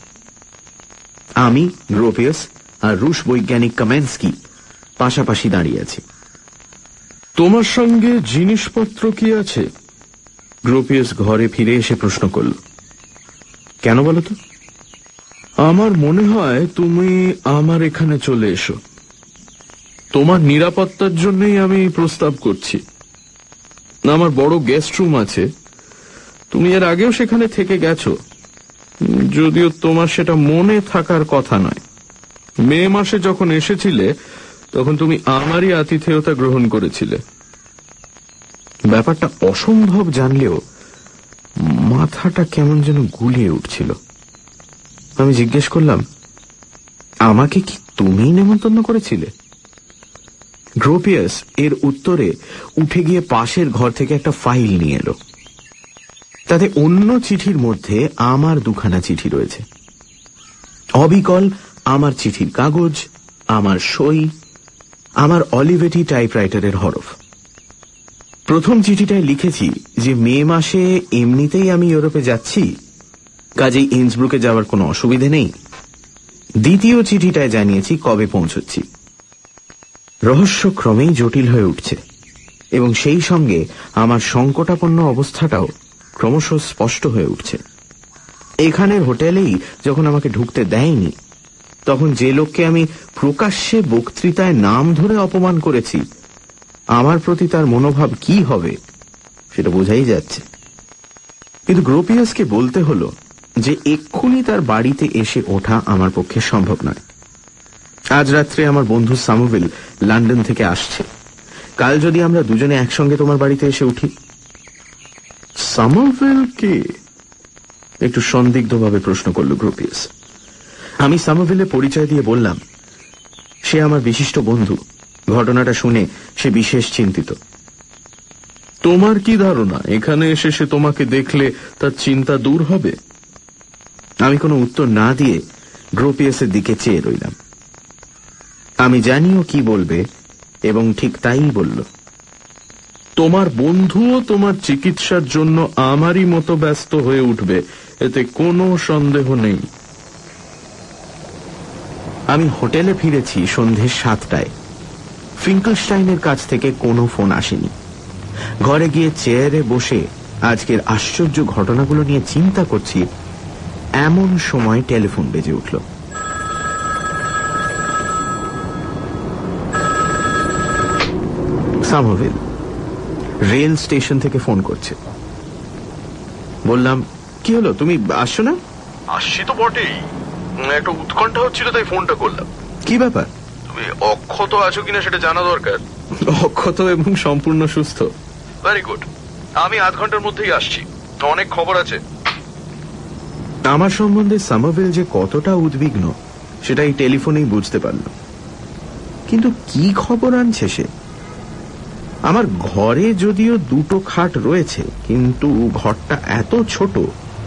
আমি, গ্রোপিয়াস আর রুশ বৈজ্ঞানিক কামেন্সকি পাশাপাশি দাঁড়িয়ে আছি। তোমার সঙ্গে জিনিসপত্র কি আছে? গ্রোপিয়াস ঘরে ফিরে এসে প্রশ্ন করল। কেন বলো তো? আমার মনে হয় তুমি আমার এখানে চলে এসো। তোমার নিরাপত্তার জন্যই আমি প্রস্তাব করছি। না, আমার বড় গেস্ট রুম আছে। তুমি এর আগেও সেখানে থেকে গেছো। যদিও তোমার সেটা মনে থাকার কথা নয়। মে মাসে যখন এসেছিলে, তখন তুমি আমারই আতিথেয়তা গ্রহণ করেছিলে। ব্যাপারটা অসম্ভব জানলেও মাথাটা কেমন যেন গুলিয়ে উঠছিল। আমি জিজ্ঞেস করলাম, আমাকে কি তুমি নেমন্তন্ন করেছিলে? গ্রোপিয়াস এর উত্তরে উঠে গিয়ে পাশের ঘর থেকে একটা ফাইল নিয়ে এলো। তাতে অন্য চিঠির মধ্যে আমার দুখানা চিঠি রয়েছে। অবিকল আমার চিঠির কাগজ, আমার সই, আমার অলিভেটি টাইপরাইটারের হরফ। প্রথম চিঠিটায় লিখেছি যে মে মাসে এমনিতেই আমি ইউরোপে যাচ্ছি, কাজেই ইন্সব্রুকে যাওয়ার কোনো অসুবিধে নেই। দ্বিতীয় চিঠিটায় জানিয়েছি কবে পৌঁছচ্ছি। রহস্য ক্রমেই জটিল হয়ে উঠছে, এবং সেই সঙ্গে আমার সংকটাপন্ন অবস্থাটাও ক্রমশ স্পষ্ট হয়ে উঠছে। এখানের হোটেলেই যখন আমাকে ঢুকতে দেয়নি, তখন যে লোককে আমি প্রকাশ্যে বক্তৃতায় নাম ধরে অপমান করেছি, আমার প্রতি তার মনোভাব কি হবে, সেটা বোঝাই যাচ্ছে। কিন্তু গ্রোপিয়াসকে বলতে হলো যে, এক্ষুনি তার বাড়িতে এসে ওঠা আমার পক্ষে সম্ভব নয়। আজ রাত্রে আমার বন্ধু সামোভিল লন্ডন থেকে আসছে। কাল যদি আমরা দুজনে একসঙ্গে তোমার বাড়িতে এসে উঠি। সামোভিল কে? একটু সন্দিগ্ধভাবে প্রশ্ন করল গ্রোপিয়াস। আমি সামোভিলের পরিচয় দিয়ে বললাম, সে আমার বিশিষ্ট বন্ধু। ঘটনাটা শুনে সে বিশেষ চিন্তিত। তোমার কি ধারণা? এখানে এসে সে তোমাকে দেখলে তার চিন্তা দূর হবে? আমি কোনো উত্তর না দিয়ে গ্রোপিয়াসের দিকে চেয়ে রইলাম। আমি জানিও কি বলবে এবং ঠিক তাই বলল। তোমার বন্ধুও তোমার চিকিৎসার জন্য আমারই মতো ব্যস্ত হয়ে উঠবে এতে কোনো সন্দেহ নেই। আমি হোটেলে ফিরেছি সন্ধে সাতটায়। ফিঙ্কলস্টাইনের কাছ থেকে কোনো ফোন আসেনি। ঘরে গিয়ে চেয়ারে বসে আজকের আশ্চর্য ঘটনাগুলো নিয়ে চিন্তা করছি এমন সময় টেলিফোন বেজে উঠল। সামোভিল রেল স্টেশন থেকে ফোন করছে। বললাম কি হলো? তুমি আসছো না? আসছি তো বটেই। একটা উৎকণ্ঠা হচ্ছিল তাই ফোনটা করলাম। কি ব্যাপার? তুমি অক্ষত আছো কিনা সেটা জানা দরকার। অক্ষত এবং সম্পূর্ণ সুস্থ। ভেরি গুড আমি আধ ঘণ্টার মধ্যেই আসছি। অনেক খবর আছে। আমার সম্বন্ধে সামাভিল যে কতটা উদ্বিগ্ন সেটা এই টেলিফোনেই বুঝতে পারল কিন্তু কি খবর আনছে সে? আমার ঘরে যদিও দুটো খাট রয়েছে, কিন্তু ঘরটা এত ছোট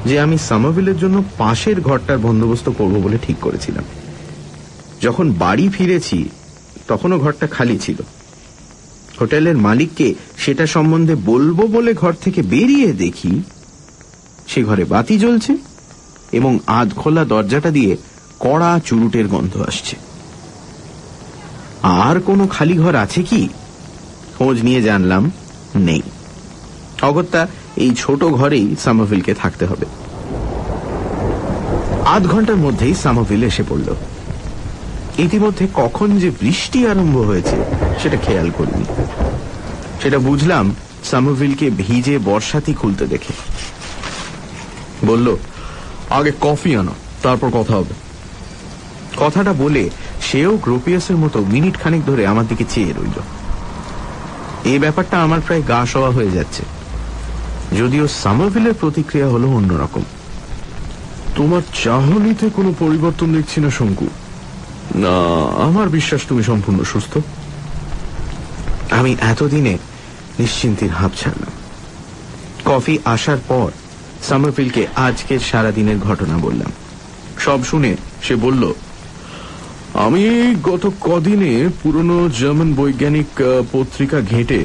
যে আমি সামাভিলের জন্য পাশের ঘরটার বন্দোবস্ত করব বলে ঠিক করেছিলাম। যখন বাড়ি ফিরেছি, তখনও ঘরটা খালি ছিল। হোটেলের মালিককে সেটা সম্বন্ধে বলব বলে ঘর থেকে বেরিয়ে দেখি, সে ঘরে বাতি জ্বলছে এবং আধ খোলা দরজাটা দিয়ে কড়া চুরুটের গন্ধ আসছে। আর কোনো খালি ঘর আছে কি? খোঁজ নিয়ে জানলাম, নেই। অগত্যা এই ছোট ঘরেই সামাভিলকে থাকতে হবে। আধ ঘণ্টার মধ্যেই সামাভিল এসে পড়ল। ইতিমধ্যে কখন যে বৃষ্টি আরম্ভ হয়েছে, সেটা খেয়াল করিনি। সেটা বুঝলাম সামোভিলকে ভিজে বর্ষাতি খুলতে দেখে। বলল, আগে কফি আনো, তারপর কথা হবে। কথাটা বলে সেও গ্রোপিয়াসের মতো মিনিট খানিক ধরে আমার দিকে চেয়ে রইল। এই ব্যাপারটা আমার প্রায় গা সওয়া হয়ে যাচ্ছে। যদিও সামারভিলের প্রতিক্রিয়া হলো অন্যরকম। তোমার চাহনিতে কোনো পরিবর্তন দেখছি না, শঙ্কু। না, আমার বিশ্বাস তুমি সম্পূর্ণ সুস্থ। আমি এতদিনে নিশ্চিন্তির হাঁপ ছাড়লাম। কফি আসার পর সামারফিলকে আজকের সারাদিনের ঘটনা বললাম। সব শুনে সে বলল আমি গত কদিনে পুরনো জার্মান বৈজ্ঞানিক পত্রিকা ঘেঁটে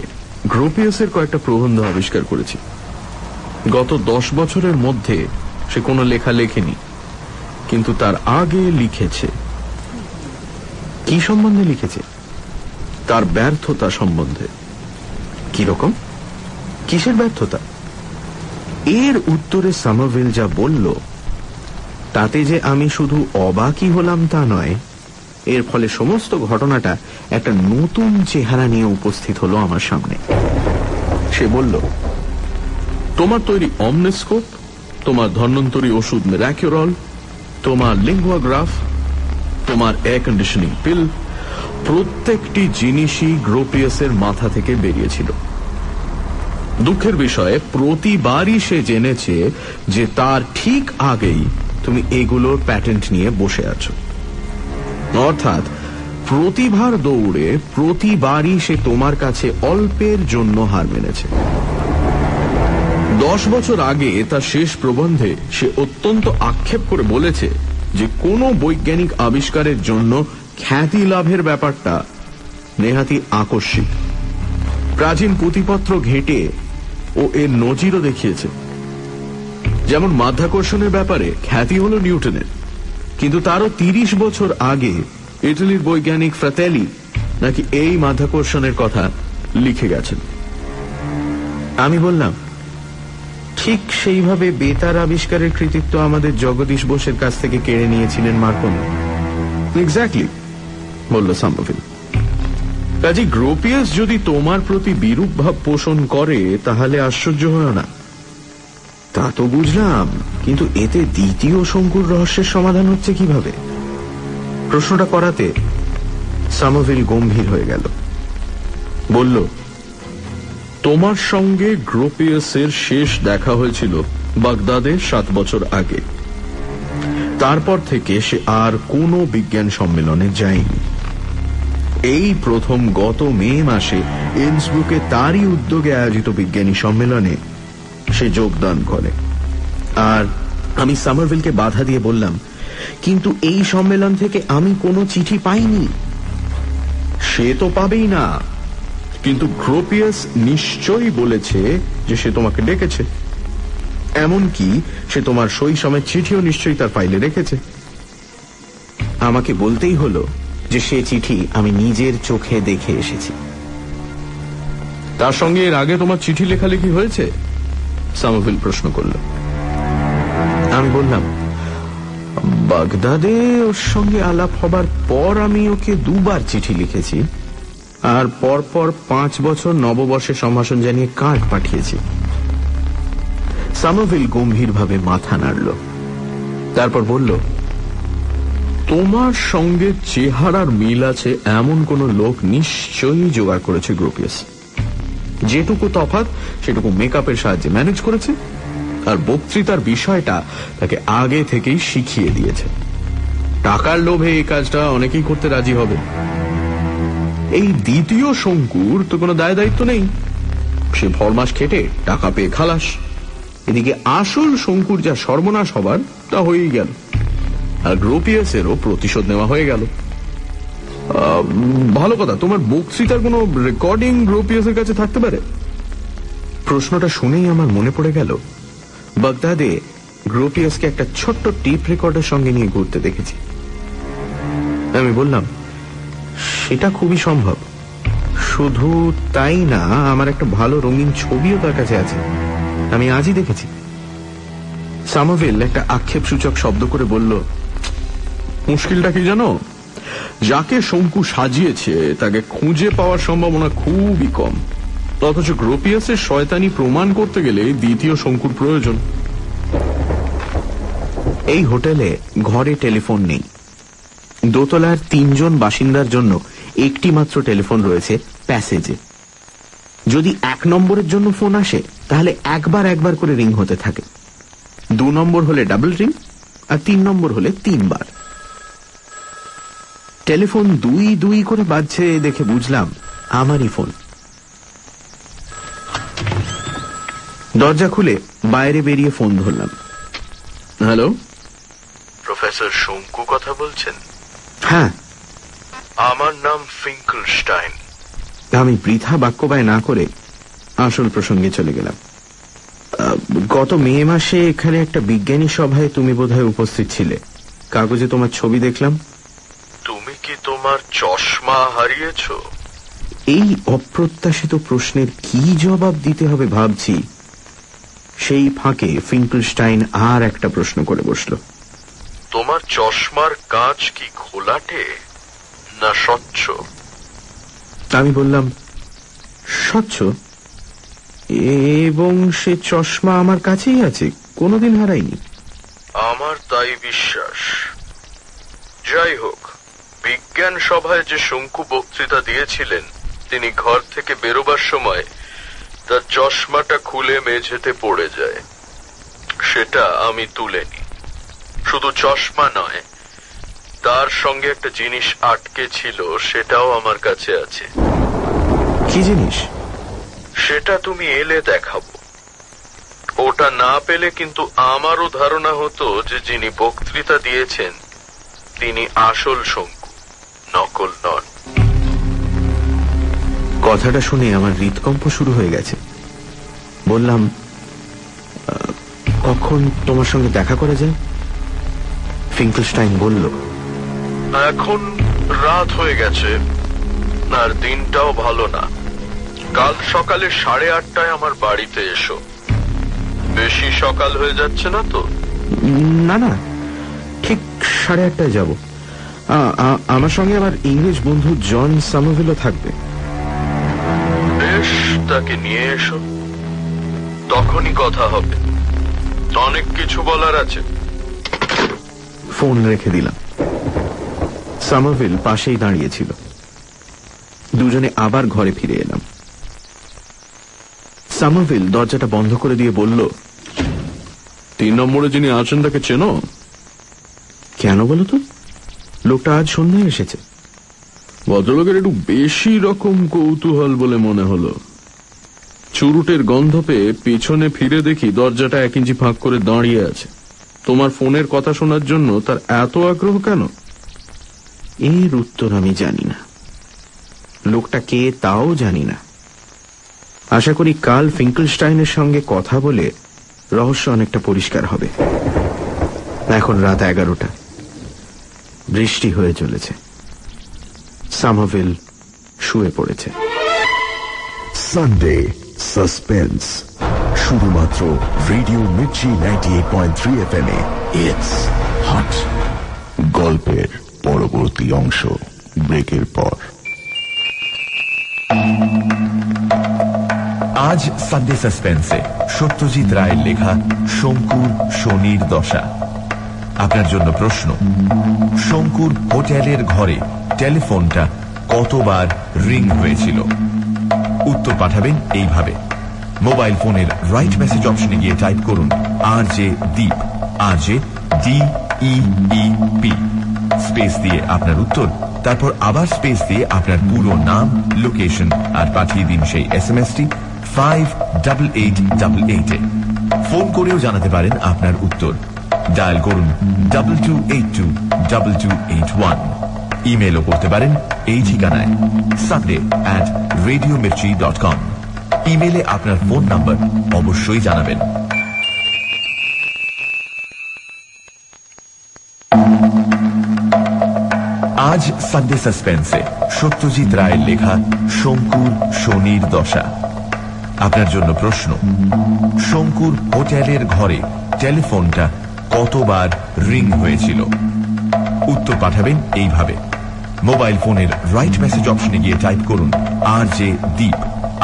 গ্রোপিয়াসের কয়েকটা প্রবন্ধ আবিষ্কার করেছি। গত দশ বছরের মধ্যে সে কোনো লেখা লেখেনি, কিন্তু তার আগে লিখেছে। কি সম্বন্ধে লিখেছে? তার ব্যর্থতা সম্বন্ধে। কি রকম? কিসের ব্যর্থতা? এর উত্তরে সামারভিল যা বলল, তাতে যে আমি শুধু অবাকই হলাম তা নয় এর ফলে সমস্ত ঘটনাটা একটা নতুন চেহারা নিয়ে উপস্থিত হলো আমার সামনে। সে বলল, তোমার তৈরি অমনেস্কোপ, তোমার ধন্বন্তরী ওষুধ ম্যাকিওরল তোমার লিঙ্গুয়াগ্রাফ তোমার এয়ার কন্ডিশনিং পিল প্রত্যেকটি জিনিসই গ্রোপিয়াসের মাথা থেকে বেরিয়েছিল। দুঃখের বিষয়ে প্রতিবারই সে জেনেছে যে তার ঠিক আগেই তুমি এগুলোর প্যাটেন্ট নিয়ে বসে আছো। অর্থাৎ, প্রতিভার দৌড়ে প্রতিবারই সে তোমার কাছে অল্পের জন্য হার মেনেছে। দশ বছর আগে তার শেষ প্রবন্ধে সে অত্যন্ত আক্ষেপ করে বলেছে যে কোনো বৈজ্ঞানিক আবিষ্কারের জন্য খ্যাতি লাভের ব্যাপারটা নেহাতি আকস্মিক। প্রাচীন পুঁথিপত্র ঘেঁটে ও এর নজিরও দেখিয়েছে। যেমন মাধ্যাকর্ষণের ব্যাপারে খ্যাতি হল নিউটনের। কিন্তু তারও তিরিশ বছর আগে ইটালির বৈজ্ঞানিক ফ্রাতেলি নাকি এই মাধ্যাকর্ষণের কথা লিখে গেছেন। আমি বললাম, ঠিক সেইভাবে বেতার আবিষ্কারের কৃতিত্ব আমাদের জগদীশ বোসের কাছ থেকে কেড়ে নিয়েছিলেন মার্কন এক্স্যাক্টলি বলল সাম্ভবিল কাজী গ্রোপিয়াস যদি তোমার প্রতি বিরূপ ভাব পোষণ করে, তাহলে আশ্চর্য হয় না। তা তো বুঝলাম, কিন্তু এতে দ্বিতীয় শঙ্কুর রহস্যের সমাধান হচ্ছে কীভাবে? প্রশ্নটা করাতে সামভিল গম্ভীর হয়ে গেল। বলল, তোমার সঙ্গে গ্রোপিয়াসের শেষ দেখা হয়েছিল বাগদাদে সাত বছর আগে। তারপর থেকে সে আর কোনো বিজ্ঞান সম্মেলনে যায়নি। এই প্রথম গত মে মাসে ইন্সব্রুকে তারই উদ্যোগে আয়োজিত বিজ্ঞানী সম্মেলনে সে যোগদান করে। আর আমি সামারভিলকে বাধা দিয়ে বললাম, কিন্তু এই সম্মেলন থেকে আমি কোনো চিঠি পাইনি। সে তো পাবেই না। কিন্তু গ্রোপিয়াস নিশ্চয়ই বলেছে যে সে তোমাকে ডেকেছে। এমনকি সে তোমার শৈশমের চিঠিও নিশ্চয়ই তার ফাইলে রেখেছে। আমাকে বলতেই হলো যে সে চিঠি আমি নিজের চোখে দেখে এসেছি। তার সঙ্গে এর আগে তোমার চিঠি লেখালেখি হয়েছে? সামভিল প্রশ্ন করল। আমি বললাম, বাগদাদে ওর সঙ্গে আলাপ হবার পর আমি ওকে দুবার চিঠি লিখেছি আর পরপর পাঁচ বছর নববর্ষে সম্ভাষণ জানিয়ে কার্ড পাঠিয়েছি। সামভিল গম্ভীরভাবে মাথা নাড়ল। তারপর বলল, তোমার সঙ্গে চেহারার মিল আছে এমন কোন লোক নিশ্চয়ই জোগাড় করেছে গ্রোপিয়াস। যেটুকু তফাৎ, সেটুকু মেকআপের সাহায্যে ম্যানেজ করেছে, আর বক্তৃতার বিষয়টা তাকে আগে থেকেই শিখিয়ে দিয়েছে। টাকার লোভে এই কাজটা অনেকেই করতে রাজি হবে। এই দ্বিতীয় শঙ্কুর তো কোনো দায় দায়িত্ব নেই। সে ফরমাস খেটে টাকা পেয়ে খালাস। এদিকে আসল শঙ্কুর যা সর্বনাশ হবার, তা হয়েই গেল। আর গ্রোপিয়াসেরও প্রতিশোধ নেওয়া হয়ে গেল। ভালো কথা। তোমার বক্তৃতার কোনো রেকর্ডিং গ্রোপিয়াসের কাছে থাকতে পারে? প্রশ্নটা শুনেই আমার মনে পড়ে গেল, বাগদাদে গ্রোপিয়াসকে একটা ছোট্ট টিপ রেকর্ডের সঙ্গে নিয়ে ঘুরতে দেখেছি। আমি বললাম, সেটা খুবই সম্ভব। শুধু তাই না, আমার একটা ভালো রঙিন ছবিও তার কাছে আছে। আমি আজই দেখেছি। সামাভিল একটা আক্ষেপ সূচক শব্দ করে বলল, মুশকিলটা কি জানো? যাকে শঙ্কু সাজিয়েছে, তাকে খুঁজে পাওয়ার সম্ভাবনা খুবই কম। অথচ গ্রোপিয়াসের শয়তানি প্রমাণ করতে গেলে দ্বিতীয় শঙ্কুর প্রয়োজন। এই হোটেলে ঘরে টেলিফোন নেই। দোতলার তিনজন বাসিন্দার জন্য একটি মাত্র টেলিফোন রয়েছে প্যাসেজে। যদি এক নম্বরের জন্য ফোন আসে, তাহলে একবার একবার করে রিং হতে থাকে। দু নম্বর হলে ডাবল রিং আর তিন নম্বর হলে তিনবার। টেলিফোন দুই দুই করে বাজছে দেখে বুঝলাম আমারই ফোন দরজা খুলে বাইরে বেরিয়ে ফোন ধরলাম। হ্যালো প্রফেসর শঙ্কু কথা বলছেন? হ্যাঁ। আমার নাম ফিঙ্কলস্টাইন। আমি বৃথা বাক্য ব্যয় না করে আসল প্রসঙ্গে চলে গেলাম। গত মে মাসে এখানে একটা বিজ্ঞানী সভায় তুমি বোধহয় উপস্থিত ছিলে। কাগজে তোমার ছবি দেখলাম। কি তোমার চশমা হারিয়েছ? এই অপ্রত্যাশিত প্রশ্নের কি জবাব দিতে হবে ভাবছি? সেই ফাঁকে ফিঙ্কলস্টাইন আর একটা প্রশ্ন করে বসল। তোমার চশমার কাঁচ কি ঘোলাটে না স্বচ্ছ? আমি বললাম স্বচ্ছ। এবং সে চশমা আমার কাছেই আছে কোনোদিন হারাইনি। আমার তাই বিশ্বাস। যাই হোক বিজ্ঞান সভায় যে শঙ্কু বক্তৃতা দিয়েছিলেন তিনি ঘর থেকে বেরোবার সময় তার চশমাটা খুলে মেঝেতে পড়ে যায়। সেটা আমি তুলেনি। শুধু চশমা নয় তার সঙ্গে একটা জিনিস আটকে ছিল সেটাও আমার কাছে আছে। কি জিনিস? সেটা তুমি এলে দেখাবো। ওটা না পেলে কিন্তু আমারও ধারণা হতো যে যিনি বক্তৃতা দিয়েছেন তিনি আসল শঙ্কু। নকল নন। কথাটা শুনে আমার হৃদকম্প শুরু হয়ে গেছে। বললাম কখন তোমার সঙ্গে দেখা করা যায়? ফিঙ্কলস্টাইন বলল এখন রাত হয়ে গেছে আর দিনটাও ভালো না। কাল সকালে সাড়ে আটটায় আমার বাড়িতে এসো। বেশি সকাল হয়ে যাচ্ছে না তো? না না ঠিক সাড়ে আটটায় যাব। আমার সঙ্গে আমার ইংরেজ বন্ধু জন সামভিলও থাকবে। বেশ তাকে নিয়ে এসো। তখনই কথা হবে। অনেক কিছু বলার আছে। ফোন রেখে দিলাম। সামারভিল পাশেই দাঁড়িয়েছিল। দুজনে আবার ঘরে ফিরে এলাম। সামারভিল দরজাটা বন্ধ করে দিয়ে বলল তিন নম্বরে যিনি আছেন তাকে চেনো? কেন বলো তো? লোকটা আজ সন্ধ্যায় এসেছে। ভদ্রলোকের একটু বেশি রকম কৌতূহল বলে মনে হলো। চুরুটের গন্ধ পেয়ে পিছনে ফিরে দেখি দরজাটা এক ইঞ্চি ফাঁক করে দাঁড়িয়ে আছে। তোমার ফোনের কথা শোনার জন্য তার এত আগ্রহ কেন? এর উত্তর আমি জানি না। লোকটা কে তাও জানি না। আশা করি কাল ফিঙ্কলস্টাইনের সঙ্গে কথা বলে রহস্য অনেকটা পরিষ্কার হবে। এখন রাত এগারোটা। বৃষ্টি হয়ে চলেছে। সামাভিল শুয়ে পড়েছে। সানডে সাসপেন্স শুধুমাত্র radio Mirchi ninety eight point three F M it's hot গল্পের পরবর্তী অংশ, ব্রেকের পর। আজ সানডে সাসপেন্সে সত্যজিৎ রায়ের লেখা শঙ্কুর শনির দশা। আপনার জন্য প্রশ্ন। শঙ্কুর হোটেলের ঘরে টেলিফোনটা কতবার রিং হয়েছিল? উত্তর পাঠাবেন এইভাবে। মোবাইল ফোনের রাইট মেসেজ অপশনে গিয়ে টাইপ করুন R J Deep R J D P space দিয়ে আপনার উত্তর, তারপর আবার স্পেস দিয়ে আপনার পুরো নাম, লোকেশন আর পাঠিয়ে দিন সেই S M S to five double eight double এইটে ফোন করেও জানাতে পারেন আপনার উত্তর। ডায়াল করুন double two eight two double two eight one ইমেলও করতে পারেন এই ঠিকানায় Sunday at radio Mirchi dot com ইমেলে আপনার ফোন নাম্বার অবশ্যই জানাবেন। আজ সানডে সাসপেন্সে সত্যজিৎ রায়ের লেখা শঙ্কুর শনির দশা। আপনার জন্য প্রশ্ন, শঙ্কুর হোটেলের ঘরে টেলিফোনটা কতবার রিং হয়েছিল? উত্তর পাঠাবেন এইভাবে। মোবাইল ফোনের রাইট মেসেজ অপশনে গিয়ে টাইপ করুন R J Deep.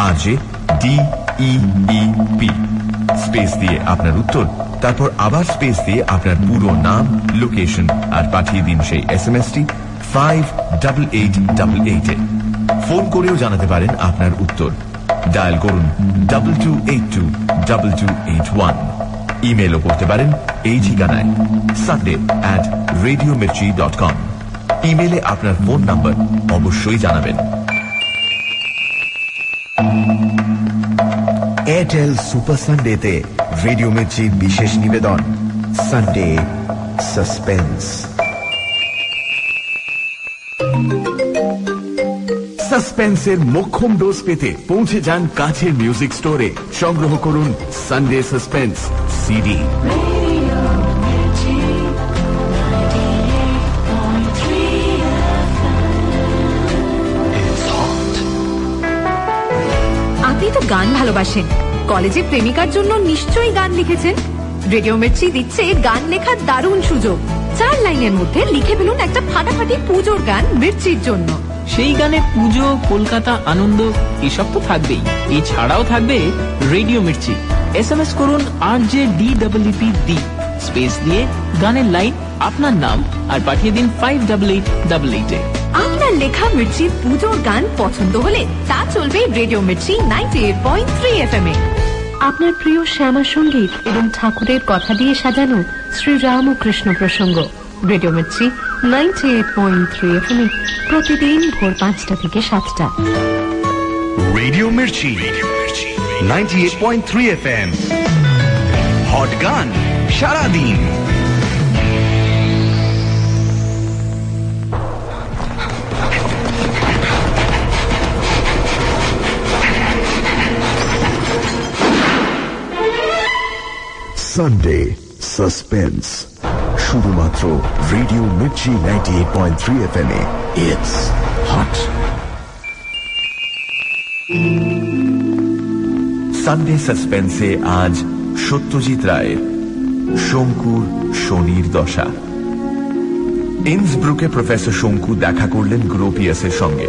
R J D E E space দিয়ে আপনার উত্তর, তারপর আবার স্পেস দিয়ে আপনার পুরো নাম, লোকেশন আর পাঠিয়ে দিন সেই S M S to five double eight double এইটে ফোন করেও জানাতে পারেন আপনার উত্তর। ডায়াল করুন double two eight two double two eight one ইমেলও করতে পারেন এই ঠিকানায় Sunday at radio Mirchi dot com ইমেলে আপনার ফোন নাম্বার অবশ্যই জানাবেন। এয়ারটেল সুপার সানডেতে রেডিও মির্চির বিশেষ নিবেদন সানডে সাসপেন্স সাসপেন্সের মোক্ষম ডোজ পেতে পৌঁছে যান কাছের মিউজিক স্টোরে সংগ্রহ করুন সানডে সাসপেন্স সিডি আপনি তো গান ভালোবাসেন। কলেজে প্রেমিকার জন্য নিশ্চয়ই গান লিখেছেন। রেডিও মির্চি দিচ্ছে গান লেখার দারুণ সুযোগ। চার লাইনের মধ্যে লিখে ফেলুন একটা ফাটাফাটি পুজোর গান মির্চির জন্য। সেই গানে পুজো কলকাতা আনন্দ এসব তো থাকবেই। এছাড়াও থাকবে radio Mirchi. S M S করুন R J D D D space দিয়ে গানের লাইন আপনার নাম আর পাঠিয়ে দিন ফাইভ ডাবল এইট ডাবল এইটে আপনার লেখা মির্চির পুজোর গান পছন্দ হলে তা চলবে radio Mirchi ninety eight point three F M এ। আপনার প্রিয় শ্যামা সংগীত এবং ঠাকুরের কথা দিয়ে সাজানো শ্রী রাম ও কৃষ্ণ প্রসঙ্গ। Radio Mirchi ninety eight point three FM প্রতিদিন ভোর পাঁচটা থেকে সাতটা Radio Mirchi. 98.3 FM. Hot Gun. Sharadin. Sunday suspense শুধুমাত্র radio Mirchi ninety eight point three F M it's hot Sunday সাসপেন্সে আজ সত্যজিৎ রায়ের শঙ্কুর শনির দশা। ইন্সব্রুকে প্রফেসর শঙ্কু দেখা করলেন গ্রোপিয়াসের সঙ্গে।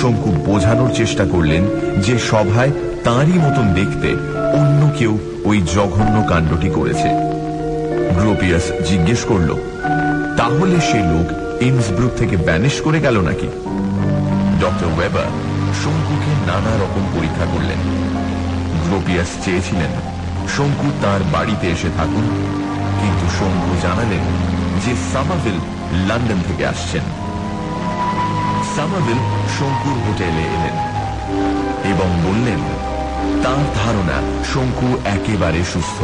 শঙ্কু বোঝানোর চেষ্টা করলেন যে সভায় তাঁরই মতন দেখতে অন্য কেউ ওই জঘন্য কাণ্ডটি করেছে। গ্রোপিয়াস জিজ্ঞেস করল, তাহলে সে লোক ইন্সব্রুক থেকে ব্যানিশ করে গেল নাকি? ডক্টর ওয়েবার শঙ্কুকে নানা রকম পরীক্ষা করলেন। গ্রোপিয়াস চেয়েছিলেন, শঙ্কু তার বাড়িতে এসে থাকুন। কিন্তু শঙ্কু জানালেন যে সামাভিল লন্ডন থেকে আসছেন। সামাভিল শঙ্কুর হোটেলে এলেন এবং বললেন, তার ধারণা শঙ্কু একেবারে সুস্থ।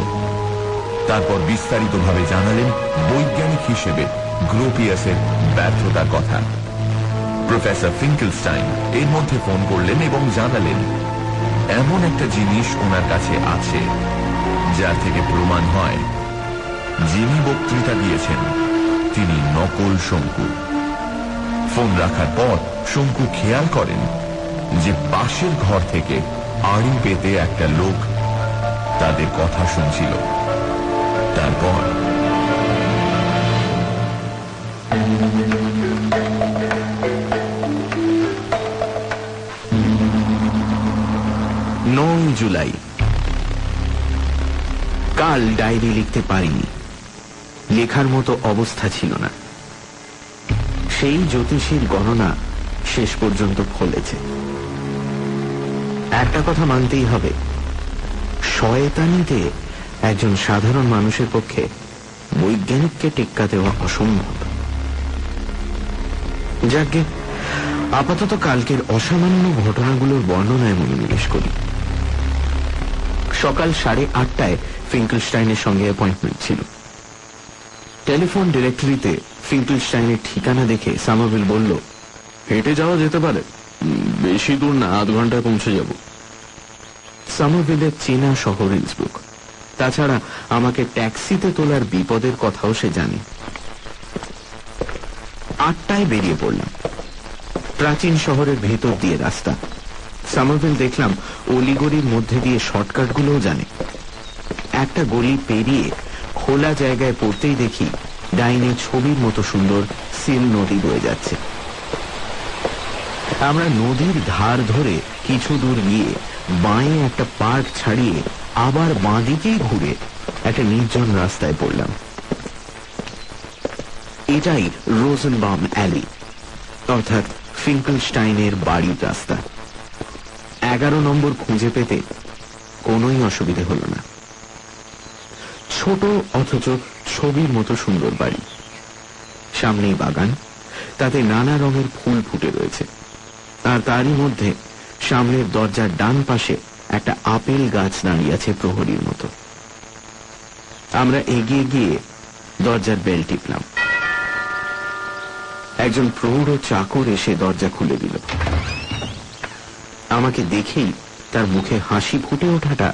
তারপর বিস্তারিতভাবে জানালেন বৈজ্ঞানিক হিসেবে গ্রোপিয়াসের ব্যর্থতার কথা। প্রফেসর ফিঙ্কেলস্টাইন এর মধ্যে ফোন করলেন এবং জানালেন, এমন একটা জিনিস ওনার কাছে আছে, যার থেকে প্রমাণ হয়। যিনি বক্তৃতা দিয়েছেন, তিনি নকল শঙ্কু। ফোন রাখার পর শঙ্কু খেয়াল করেন যে পাশের ঘর থেকে আড়ি পেতে একটা লোক তাদের কথা শুনছিল। তারপর। নয় জুলাই। কাল ডায়েরি লিখতে পারিনি। লেখার মতো অবস্থা ছিল না। সেই জ্যোতিষীর গণনা শেষ পর্যন্ত ফলেছে। একটা কথা মানতেই হবে। শয়তানিতে একজন সাধারণ মানুষের পক্ষে বৈজ্ঞানিককে টেক্কা দেওয়া অসম্ভব। যাকে আপাতত কালকের অসামান্য ঘটনাগুলোর বর্ণনায় মনোনিবেশ করি। সকাল সাড়ে আটটায় ফিঙ্কলস্টাইনের সঙ্গে অ্যাপয়েন্টমেন্ট ছিল। টেলিফোন ডিরেক্টরিতে ফিঙ্কলস্টাইনের ঠিকানা দেখে সামাবিল বলল, হেঁটে যাওয়া যেতে পারে। বেশি দূর না, আধ ঘন্টায় পৌঁছে যাব। সামাবিলের চেনা শহর ইন্সব্রুক তাছাড়া আমাকে ট্যাক্সিতে তোলার বিপদের কথাও সে জানে। আটটায় বেরিয়ে পড়লাম। প্রাচীন শহরের ভেতর দিয়ে রাস্তা। সামারভিল দেখলাম অলিগড়ির মধ্যে দিয়ে শর্টকাটগুলোও জানে। একটা গলি পেরিয়ে খোলা জায়গায় পড়তেই দেখি ডাইনে ছবির মতো সুন্দর সিল নদী বয়ে যাচ্ছে। আমরা নদীর ধার ধরে কিছু দূর গিয়ে বাঁয়ে একটা পার্ক ছাড়িয়ে আবার বাঁদিকেই ঘুরে একটা নির্জন রাস্তায় পড়লাম। এটাই রোজনবাম অ্যালি, অর্থাৎ ফিঙ্কলস্টাইনের বাড়ির রাস্তা। এগারো নম্বর খুঁজে পেতে কোনোই অসুবিধে হল না। ছোট অথচ ছবির মতো সুন্দর বাড়ি। সামনেই বাগান, তাতে নানা রঙের ফুল ফুটে রয়েছে। আর তারই মধ্যে সামনের দরজার ডান পাশে একটা আপেল গাছ দাঁড়িয়ে আছে প্রহরীর মতো। আমরা এগিয়ে গিয়ে দরজার বেল টিপলাম। একজন প্রৌঢ় চাকর এসে দরজা খুলে দিল। আমাকে দেখেই তার মুখে হাসি ফুটে ওঠাটা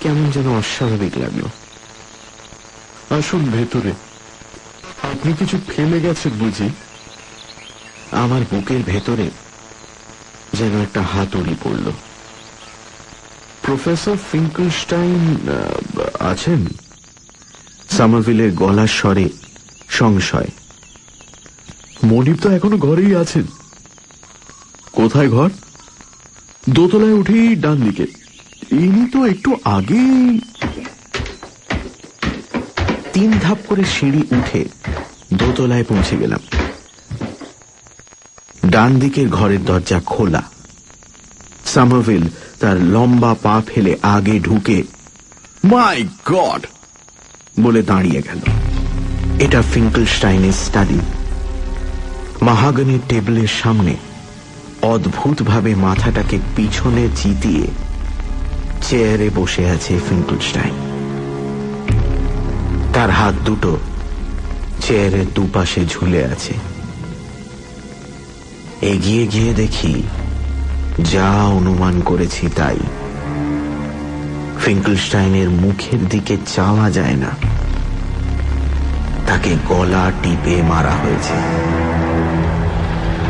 কেমন যেন অস্বাভাবিক লাগল। আসুন ভেতরে। আপনি কিছু ফেলে গেছেন বুঝি? আমার বুকের ভেতরে যেন একটা হাতুড়ি পড়ল। প্রফেসর ফিঙ্কলস্টাইন আছেন? সামারভিলের গলার স্বরে সংশয়। মনিব তো এখনও ঘরেই আছেন। কোথায় ঘর? দোতলায় উঠেই ডান দিকে। ইনি তো একটু আগেই তিন ধাপ করে সিঁড়ি উঠে দোতলায় পৌঁছে গেলাম। ডান দিকের ঘরের দরজা খোলা। সামারভিল তার লম্বা পা ফেলে আগে ঢুকে, মাই গড! বলে দাঁড়িয়ে গেল। এটা ফিঙ্কলস্টাইনের স্টাডি। মাহাগনের টেবিলের সামনে অদ্ভুতভাবে মাথাটাকে পিছনে চিতিয়ে চেয়ারে বসে আছে ফিঙ্কলস্টাইন। তার হাত দুটো চেয়ারের দুপাশে ঝুলে আছে। এগিয়ে গিয়ে দেখি যা অনুমান করেছি তাই। ফিঙ্কলস্টাইনের মুখের দিকে চাওয়া যায় না। তাকে গলা টিপে মারা হয়েছে।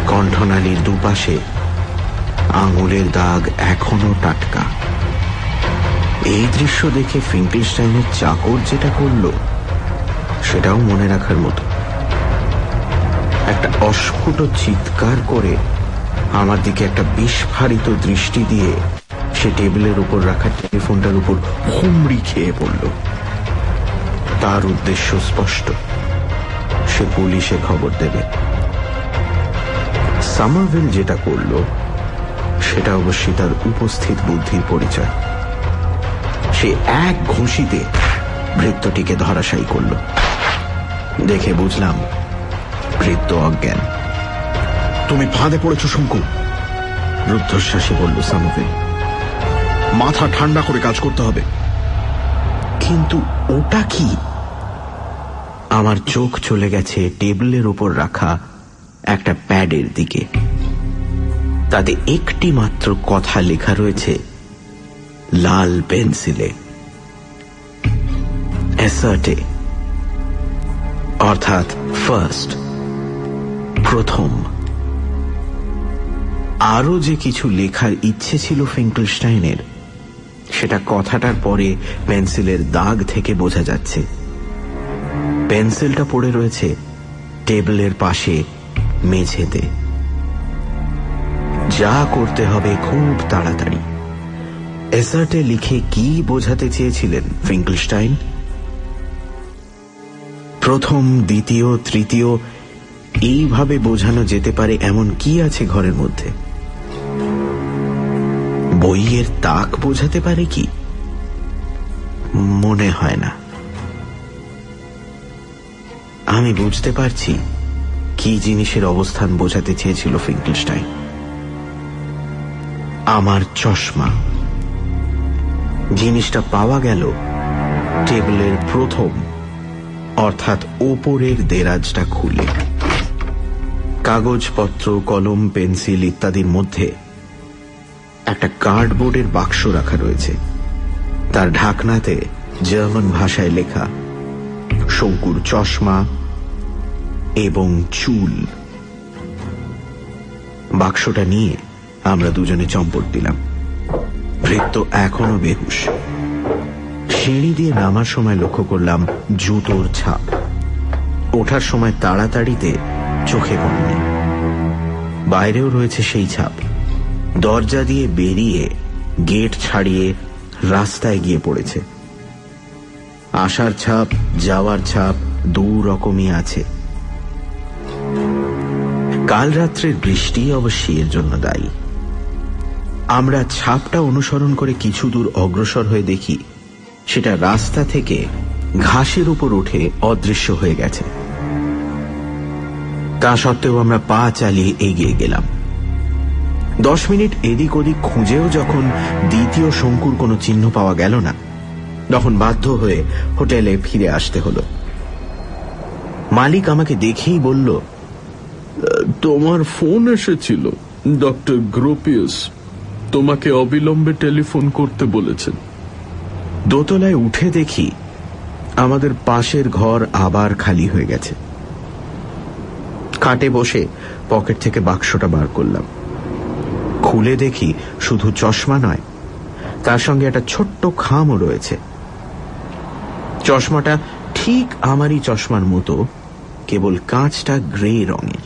কণ্ঠনালীর দুপাশে আঙুলের দাগ এখনও টাটকা। এই দৃশ্য দেখে ফিঙ্কলস্টাইনের চাকর যেটা করল, সেটাও মনে রাখার মতো। একটা অস্ফুট চিৎকার করে আমার দিকে একটা বিস্ফারিত দৃষ্টি দিয়ে সে টেবিলের উপর রাখা টেলিফোনটার উপর হুমড়ি খেয়ে পড়ল। তার উদ্দেশ্য স্পষ্ট। সে পুলিশে খবর দেবে। সামারভিল যেটা করল, সেটা অবশ্যই তার উপস্থিত বুদ্ধির পরিচয়। সে এক ঘুষিতে ভৃত্যটিকে ধরাশায়ী করল। দেখে বুঝলাম ভৃত্য অজ্ঞান। তুমি ফাঁদে পড়েছ, শঙ্কু। রুদ্ধশ্বাসে বলল সামুভেল মাথা ঠান্ডা করে কাজ করতে হবে। কিন্তু ওটা কি? আমার চোখ চলে গেছে টেবিলের উপর রাখা একটা প্যাডের দিকে। তাতে একটি মাত্র কথা লেখা রয়েছে, লাল পেন্সিলে। অর্থাৎ ফার্স্ট, প্রথম। আরও যে কিছু লেখার ইচ্ছে ছিল ফিঙ্কলস্টাইনের, সেটা কথাটার পরে পেন্সিলের দাগ থেকে বোঝা যাচ্ছে। পেন্সিলটা পড়ে রয়েছে টেবিলের পাশে মেঝেতে। যা করতে হবে খুব তাড়াতাড়ি। এসার্টে লিখে কি বোঝাতে চেয়েছিলেন ফিঙ্কলস্টাইন? প্রথম, দ্বিতীয়, তৃতীয়, এইভাবে বোঝানো যেতে পারে এমন কি আছে ঘরের মধ্যে? বইয়ের তাক বোঝাতে পারে কি? মনে হয় না। আমি বুঝতে পারছি কি জিনিসের অবস্থান বোঝাতে চেয়েছিল ফিঙ্কলস্টাইন। আমার চশমা। জিনিসটা পাওয়া গেল টেবিলের প্রথম, অর্থাৎ ওপরের দেরাজটা খুলে। কাগজপত্র, কলম, পেন্সিল ইত্যাদির মধ্যে একটা কার্ডবোর্ডের বাক্স রাখা রয়েছে। তার ঢাকনাতে জার্মান ভাষায় লেখা, শঙ্কুর চশমা এবং চুল। বাক্সটা নিয়ে আমরা দুজনে চম্পট দিলাম। ভৃত্য এখনও বেহুশ। সিঁড়ি দিয়ে নামার সময় লক্ষ্য করলাম জুতোর ছাপ। ওঠার সময় তাড়াতাড়িতে চোখে পড়েনি। বাইরেও রয়েছে সেই ছাপ। দরজা দিয়ে বেরিয়ে গেট ছাড়িয়ে রাস্তায় গিয়ে পড়েছে। আসার ছাপ, যাওয়ার ছাপ দু রকমই আছে। কাল রাত্রের বৃষ্টি অবশ্যই এর জন্য দায়ী। আমরা ছাপটা অনুসরণ করে কিছু দূর অগ্রসর হয়ে দেখি, সেটা রাস্তা থেকে ঘাসের উপর উঠে অদৃশ্য হয়ে গেছে। তা সত্ত্বেও আমরা পা চালিয়ে এগিয়ে গেলাম। দশ মিনিট এদিক ওদিক খুঁজেও যখন দ্বিতীয় শঙ্কুর কোনো চিহ্ন পাওয়া গেল না, তখন বাধ্য হয়ে হোটেলে ফিরে আসতে হলো। মালিক আমাকে দেখেই বলল তোমার ফোন এসেছিল, ডক্টর গ্রোপিয়াস। তোমাকে অবিলম্বে টেলিফোন করতে বলেছেন। দোতলায় উঠে দেখি, আমাদের পাশের ঘর আবার খালি হয়ে গেছে। খাটে বসে পকেট থেকে বাক্সটা বার করলাম। খুলে দেখি শুধু চশমা নয়, তার সঙ্গে একটা ছোট্ট খামও রয়েছে। চশমাটা ঠিক আমারই চশমার মতো, কেবল কাঁচটা গ্রে রঙের।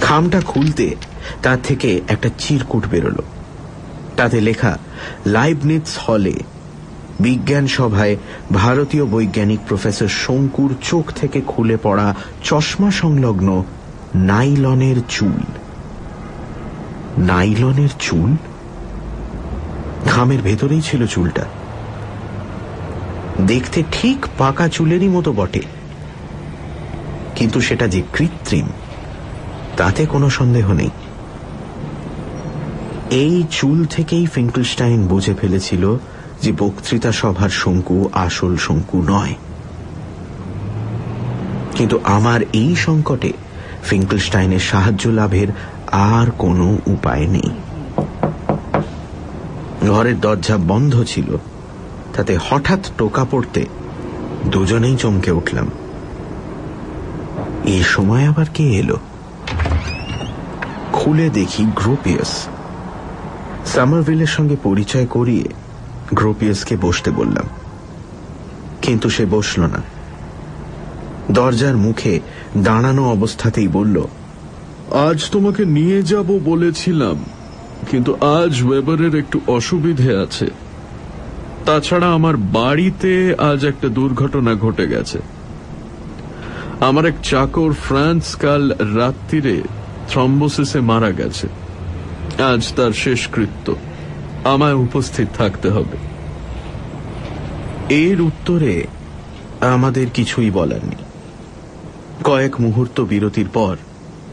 খামটা খুলতে তার থেকে একটা চিরকুট বেরোলো। তাতে লেখা লাইবনিটস হলে। বিজ্ঞান সভায় ভারতীয় বৈজ্ঞানিক প্রফেসর শঙ্কুর চোখ থেকে খুলে পড়া চশমা সংলগ্ন নাইলনের চুল। নাইলনের চুল? খামের ভেতরেই ছিল চুলটা। দেখতে ঠিক পাকা চুলেরই মতো বটে। কিন্তু সেটা যে কৃত্রিম, তাতে কোনো সন্দেহ নেই। এই চুল থেকেই ফিঙ্কলস্টাইন বুঝে ফেলেছিল যে বক্তৃতা সভার শঙ্কু আসল শঙ্কু নয়। কিন্তু আমার এই সংকটে ফিঙ্কলস্টাইনের সাহায্য লাভের আর কোনো উপায় নেই। ঘরের দরজা বন্ধ ছিল। তাতে হঠাৎ টোকা পড়তে দুজনেই চমকে উঠলাম। এ সময় আবার কে এলো? খুলে দেখি গ্রোপিয়াস। সামারভিলের সঙ্গে পরিচয় করিয়ে গ্রোপিয়াসকে বসতে বললাম। কিন্তু সে বসল না। দরজার মুখে দাঁড়ানো অবস্থাতেই বলল আজ তোমাকে নিয়ে যাব বলেছিলাম, কিন্তু আজ ওয়েবারের একটু অসুবিধে আছে। তাছাড়া আমার বাড়িতে আজ একটা দুর্ঘটনা ঘটে গেছে। আমার এক চাকর ফ্রান্স কাল রাত্রিরে থ্রম্বোসিসে মারা গেছে। আজ তার শেষকৃত্য। আমায় উপস্থিত থাকতে হবে। এর উত্তরে আমাদের কিছুই বলার নেই। কয়েক মুহূর্ত বিরতির পর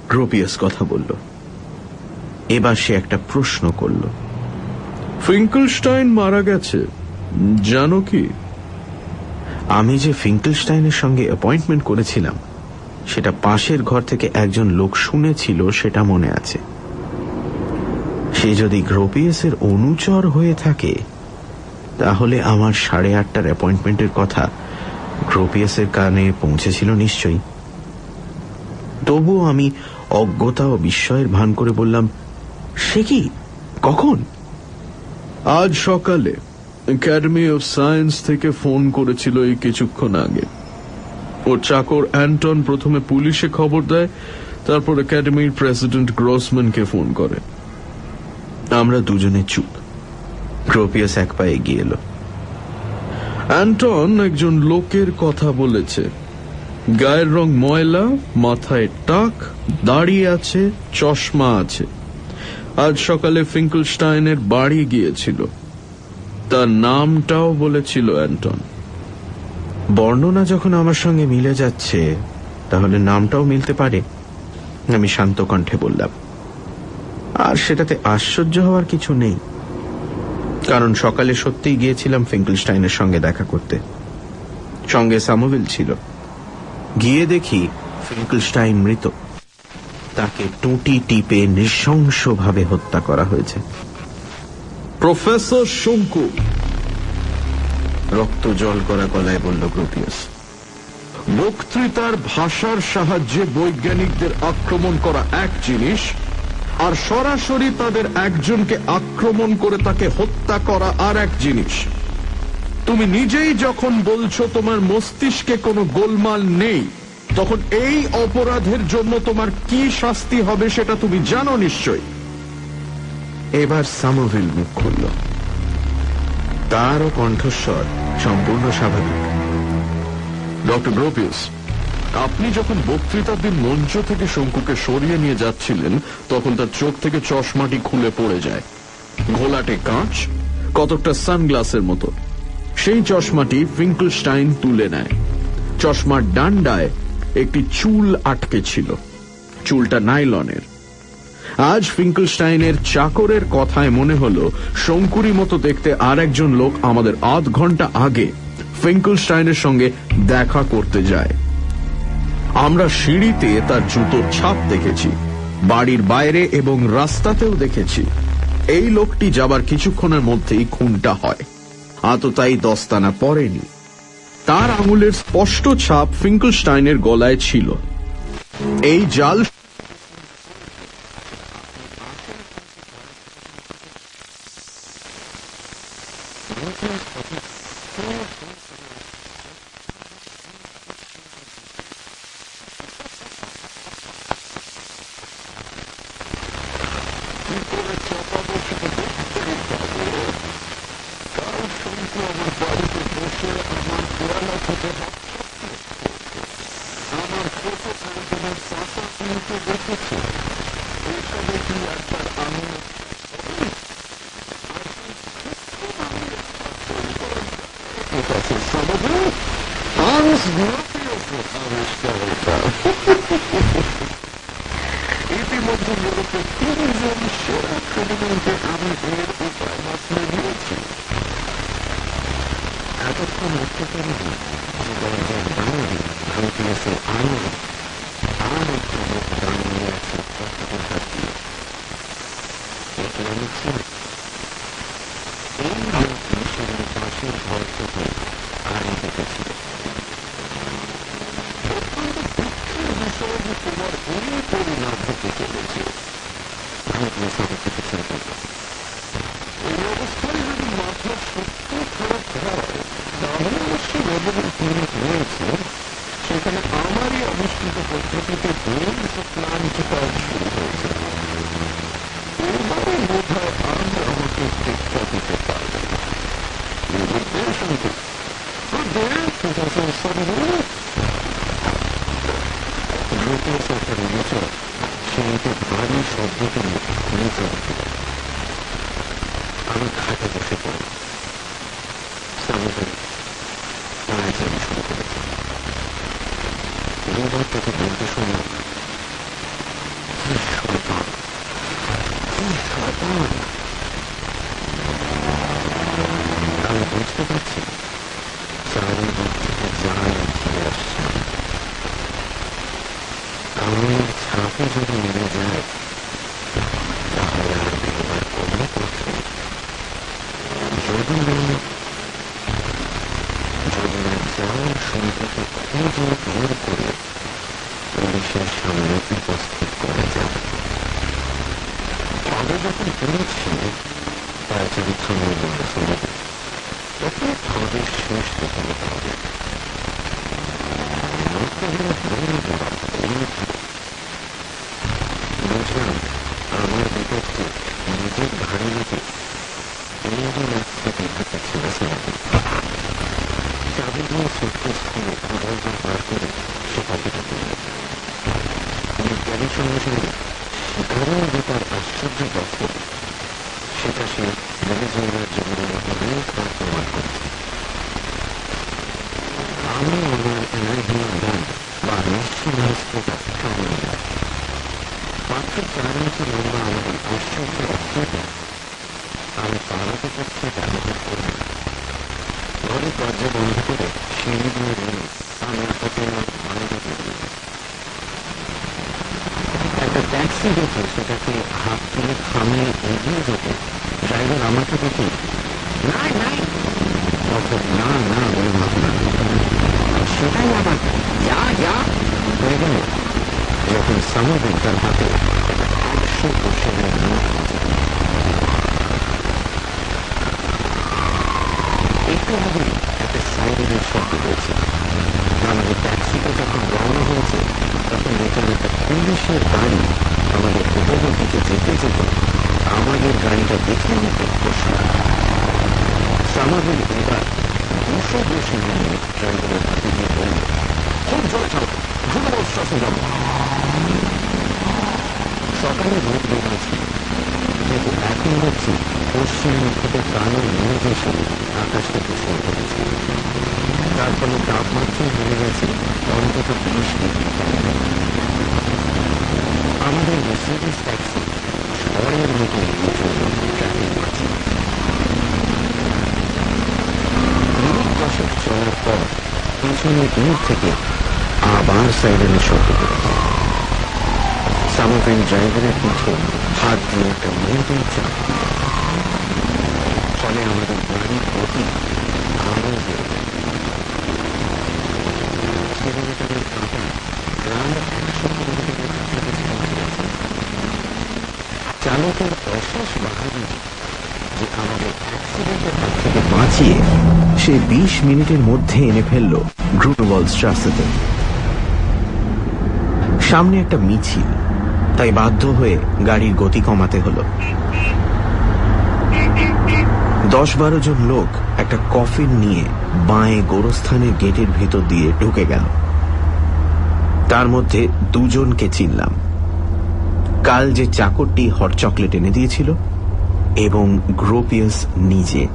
গ্রোপিয়াস কথা বলল। এবার সে একটা প্রশ্ন করল। ফিঙ্কলস্টাইন মারা গেছে জানো কি? আমি যে ফিঙ্কলস্টাইনের সঙ্গে অ্যাপয়েন্টমেন্ট করেছিলাম সেটা পাশের ঘর থেকে একজন লোক শুনেছিল সেটা মনে আছে। সে যদি গ্রোপিয়াসের অনুচর হয়ে থাকে তাহলে আমার সাড়ে আটটার অ্যাপয়েন্টমেন্টের কথা গ্রোপিয়াসের কানে পৌঁছেছিল নিশ্চয়ই। তবুও আমি অজ্ঞতা ও বিস্ময়ের ভান করে বললাম, সে কি? কখন? আজ সকালে একাডেমি অফ সায়েন্স থেকে ফোন করেছিল এই কিছুক্ষণ আগে। ওর চাকর অ্যান্টন প্রথমে পুলিশে খবর দেয়, তারপর একাডেমির প্রেসিডেন্ট গ্রসম্যানকে ফোন করে। আমরা দুজনে চুপ। গ্রোপিয়াস এক পায়ে এগিয়ে এলো। অ্যান্টন একজন লোকের কথা বলেছে। গায়ের রং ময়লা, মাথায় টাক দাড়ি আছে, চশমা আছে। আজ সকালে ফিঙ্কলস্টাইনের বাড়ি গিয়েছিল। তার নামটাও বলেছিল অ্যান্টন। বর্ণনা যখন আমার সঙ্গে মিলে যাচ্ছে, তাহলে নামটাও মিলতে পারে, আমি শান্ত কণ্ঠে বললাম। আর সেটাতে আশ্চর্য হওয়ার কিছু নেই। কারণ সকালে সত্যিই গিয়েছিলাম ফিঙ্কলস্টাইনের সঙ্গে দেখা করতে। সঙ্গে সামোভিল ছিল। গিয়ে দেখি ফিঙ্কলস্টাইন মৃত। তাকে টুটি টিপে নৃশংসভাবে হত্যা করা হয়েছে। প্রফেসর শঙ্কু। রক্ত জল করা গলায় বলল গ্রোপিয়াস বক্তৃতার ভাষার সাহায্যে বৈজ্ঞানিকদের আক্রমণ করা এক জিনিস আর সরাসরি তাদের একজনকে আক্রমণ করে তাকে হত্যা করা আর এক জিনিস। তুমি নিজেই যখন বলছো তোমার মস্তিষ্কে কোনো গোলমাল নেই, তখন এই অপরাধের জন্য তোমার কি শাস্তি হবে সেটা তুমি জানো নিশ্চয় এবার সামোভিল মুখ খুলল। তারও কণ্ঠস্বর সম্পূর্ণ স্বাভাবিক। ডক্টর গ্রোপিয়াস, আপনি যখন বক্তৃতার দিন মঞ্চ থেকে শঙ্কুকে সরিয়ে নিয়ে যাচ্ছিলেন, তখন তার চোখ থেকে চশমাটি খুলে পড়ে যায়। ঘোলাটে কাঁচ, কতকটা সানগ্লাসের মতো। সেই চশমাটি ফিঙ্কলস্টাইন তুলে নেয়। চশমার ডান্ডায় একটি চুল আটকে ছিল। চুলটা নাইলনের। আজ ফিঙ্কলস্টাইনের চাকরের কথায় মনে হলো শঙ্কুরি মতো দেখতে আর একজন লোক আমাদের আধ ঘণ্টা আগে ফিঙ্কলস্টাইনের সঙ্গে দেখা করতে যায়। আমরা সিঁড়িতে তার জুতোর ছাপ দেখেছি, বাড়ির বাইরে এবং রাস্তাতেও দেখেছি। এই লোকটি যাবার কিছুক্ষণের মধ্যেই খুনটা হয়। আততাই দস্তানা পরেনি। তার আঙুলের স্পষ্ট ছাপ ফিঙ্কলস্টাইনের গলায় ছিল। এই জাল ইতিমধ্যে 穴が開き、水が入り、家になっていたとしましょう。壁に設置している壁が開ける世界的に。ゆったりそうする。疲れを出た足筋がする。しかし、誰ぞが自分の壁に関係は来る。雨をない部屋が、まあ、熱心な人が来るんだ。সামনে চার ইঞ্চি লম্বা আমাদের আশ্চর্য অস্ত্রটা আমি পালাতে করতে ব্যবহার করব ঘরের দরজা বন্ধ করে সিঁড়ি দিয়ে নেমে আমি হোটেলের বাইরে বেরিয়ে একটা ট্যাক্সি দেখে সেটাকে হাত তুলে থামিয়ে এগিয়ে যেতে ড্রাইভার আমাকে দেখে নাই নাই তখন না না বলে ভাবলাম সেটাই আবার যা যা হয়ে গেল যখন সামুদ্রিক তার হাতে নোট একটু আগে একটা সাইরেনের শব্দ হয়েছে আমাদের ট্যাক্সিটা যখন রওনা হয়েছে তখন দেখলাম একটা পুলিশের গাড়ি আমাদের হোটেলের দিকে যেতে যেতে আমাদের গাড়িটা দেখে নিতে বসল সামাজিক এবার দুশো বসে নিয়ে ড্রাইভারের হাতে দিয়ে বলল খুব জোরে চালাও স্টেশন যাব সকালে রোদ বেরিয়েছে কিন্তু এখন দেখছি পশ্চিম থেকে কালো মেঘ এসে আকাশটাকে ফুল করেছে তার ফলে তাপমাত্রা বেড়ে গেছে অন্তত তিরিশ ডিগ্রি আমাদের মেসিডিস ট্যাক্সি ঝড়ের মতো এগিয়ে চলল ট্রাফিক মাঝে মিনিট দশক চলার পর পেছনে দূর থেকে আবার সাইরেনের শব্দ করেছে সামাফেন ড্রাইভারের পিঠে হাত দিয়ে একটা মেয়েদের চাপ ফলে আমাদের গাড়ির গতি আরও বেড়ে চালকের অশেষ বাহাদুরি যে আমাদের অ্যাক্সিডেন্টের হাত থেকে বাঁচিয়ে সে বিশ মিনিটের মধ্যে এনে ফেলল গ্রুনবল স্ট্রাসেতে সামনে একটা মিছিল তাই বাধ্য হয়ে গাড়ির গতি কমাতে হলো। দশ বারো জন লোক একটা কফিন নিয়ে বাঁয়ে গোরস্থানের গেটের ভেতর দিয়ে ঢুকে গেল। তার মধ্যে দুজনকে চিনলাম। কাল যে চাকরটি হট চকলেট এনে দিয়েছিল এবং গ্রোপিয়াস নিজে।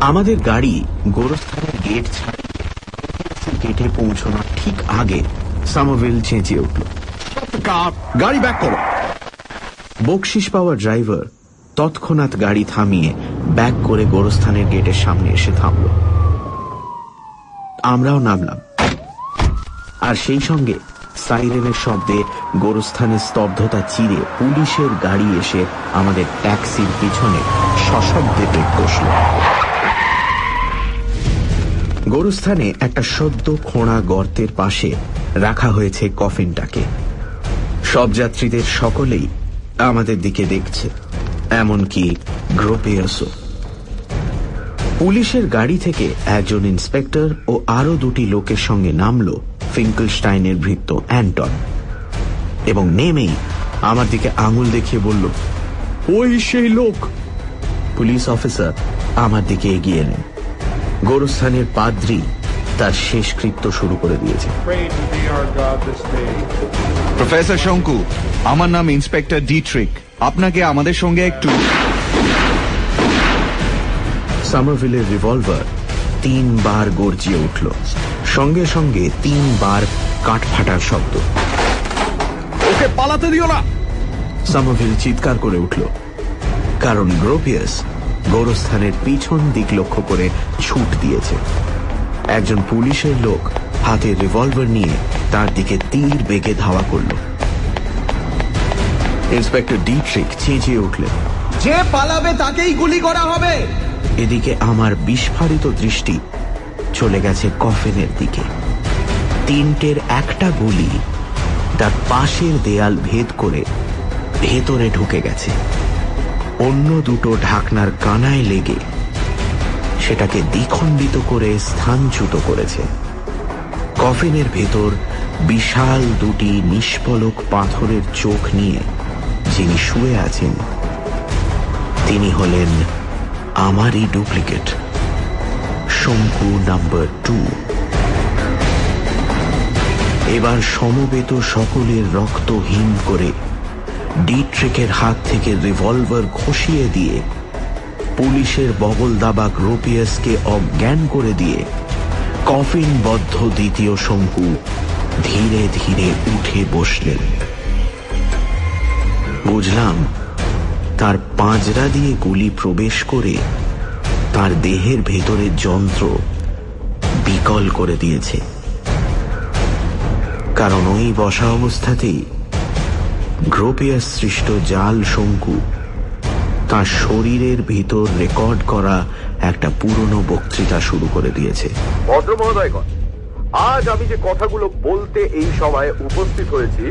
আমাদের গাড়ি গোরস্থানের গেট ছাড়িয়ে গেটে পৌঁছানোর ঠিক আগে সামোভিল চেঁচিয়ে উঠল। গাড়ি ব্যাক করো। বকশিস পাওয়া ড্রাইভার তৎক্ষণাৎ গাড়ি থামিয়ে ব্যাক করে গোরস্থানের গেটের সামনে এসে থামল। আমরাও নামলাম। আর সেই সঙ্গে সাইরেনের শব্দে গোরস্থানের স্তব্ধতা চিরে পুলিশের গাড়ি এসে আমাদের ট্যাক্সির পিছনে সশব্দে ব্রেক কষল। গোরস্থানে একটা সদ্য খোঁড়া গর্তের পাশে রাখা হয়েছে কফিনটাকে সব যাত্রীদের সকলেই আমাদের দিকে দেখছে, এমনকি গ্রোপেয়াসও। পুলিশের গাড়ি থেকে একজন ইন্সপেক্টর ও আরও দুটি লোকের সঙ্গে নামল ফিঙ্কলস্টাইনের ভৃত্য অ্যান্টন। এবং নেমেই আমার দিকে আঙুল দেখিয়ে বলল, ওই সেই লোক! পুলিশ অফিসার আমার দিকে এগিয়ে এলেন। গোরস্থানের পাদ্রি তার শেষকৃত্য শুরু করে দিয়েছে। প্রফেসর শঙ্কু আমার নাম ইন্সপেক্টর ডিট্রিক। আপনাকে আমাদের সঙ্গে একটু সামারভিলের রিভলভার তিনবার গর্জিয়ে উঠল। সঙ্গে সঙ্গে তিনবার কাঠ ফাটার শব্দ। ওকে পালাতে দিও না! সামারভিল চিৎকার করে উঠল। কারণ গ্রোপিয়াস গোরস্থানের পিছন দিক লক্ষ্য করে ছুট দিয়েছে। একজন পুলিশের লোক হাতে রিভলভার নিয়ে তার দিকে তীর বেগে ধাওয়া করল। ইন্সপেক্টর ডিট্রিক চেঁচিয়ে উঠলেন যে পালাবে তাকেই গুলি করা হবে! এদিকে আমার বিস্ফারিত দৃষ্টি চলে গেছে কফিনের দিকে। তিনটের একটা গুলি তার পাশের দেয়াল ভেদ করে ভেতরে ঢুকে গেছে। অন্য দুটো ঢাকনার কানায় লেগে সেটাকে দ্বিখণ্ডিত করে স্থানচ্যুত করেছে। কফিনের ভেতর বিশাল দুটি নিষ্পলক পাথরের চোখ নিয়ে যিনি শুয়ে আছেন, তিনি হলেন আমারই ডুপ্লিকেট, শঙ্কু নাম্বার টু। এবার সমবেত সকলের রক্ত হিম করে ডিট্রিকের হাত থেকে রিভলভার খসিয়ে দিয়ে পুলিশের বগল দাবা গ্রোপিয়াসকে অজ্ঞান করে দিয়ে কফিনবদ্ধ দ্বিতীয় শঙ্কু ধীরে ধীরে উঠে বসলেন। বুঝলাম, তার পাঁজরা দিয়ে গুলি প্রবেশ করে তার দেহের ভেতরের যন্ত্র বিকল করে দিয়েছে। কারণ ওই বসা অবস্থাতেই গ্রোপিয়াস সৃষ্ট জাল শঙ্কু তার শরীরের ভিতর রেকর্ড করা একটা পুরনো বক্তৃতা শুরু করে দিয়েছে। আজ আমি যে কথাগুলো বলতে এই সভায় উপস্থিত হয়েছি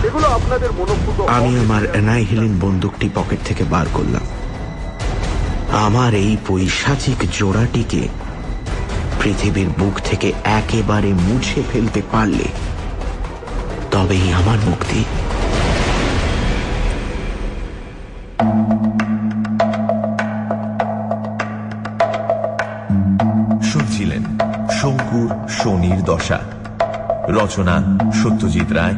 সেগুলো আপনাদের মনোভূত আমি আমার অ্যানাইহিলিন বন্দুকটি পকেট থেকে বার করলাম। আমার এই পৈশাচিক জোড়াটিকে পৃথিবীর বুক থেকে একেবারে মুছে ফেলতে পারলে তবেই আমার মুক্তি। রচনা সত্যজিৎ রায়।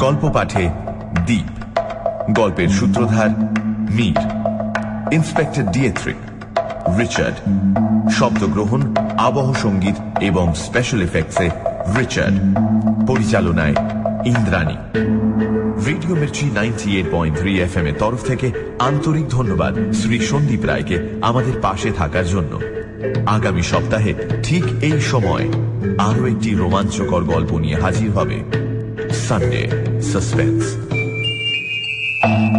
গল্প পাঠে দ্বীপ গল্পের সূত্রধার মীর। Inspector Dietrich Richard. শব্দগ্রহণ, আবহ সংগীত এবং স্পেশাল এফেক্টসে রিচার্ড। পরিচালনায় Indrani. Radio Mirchi ninety eight point three F M এর তরফ থেকে আন্তরিক ধন্যবাদ শ্রী সন্দীপ রায়কে আমাদের পাশে থাকার জন্য। আগামী সপ্তাহে ঠিক এই সময় আরও একটি রোমাঞ্চকর গল্প নিয়ে হাজির হবে সানডে সাসপেন্স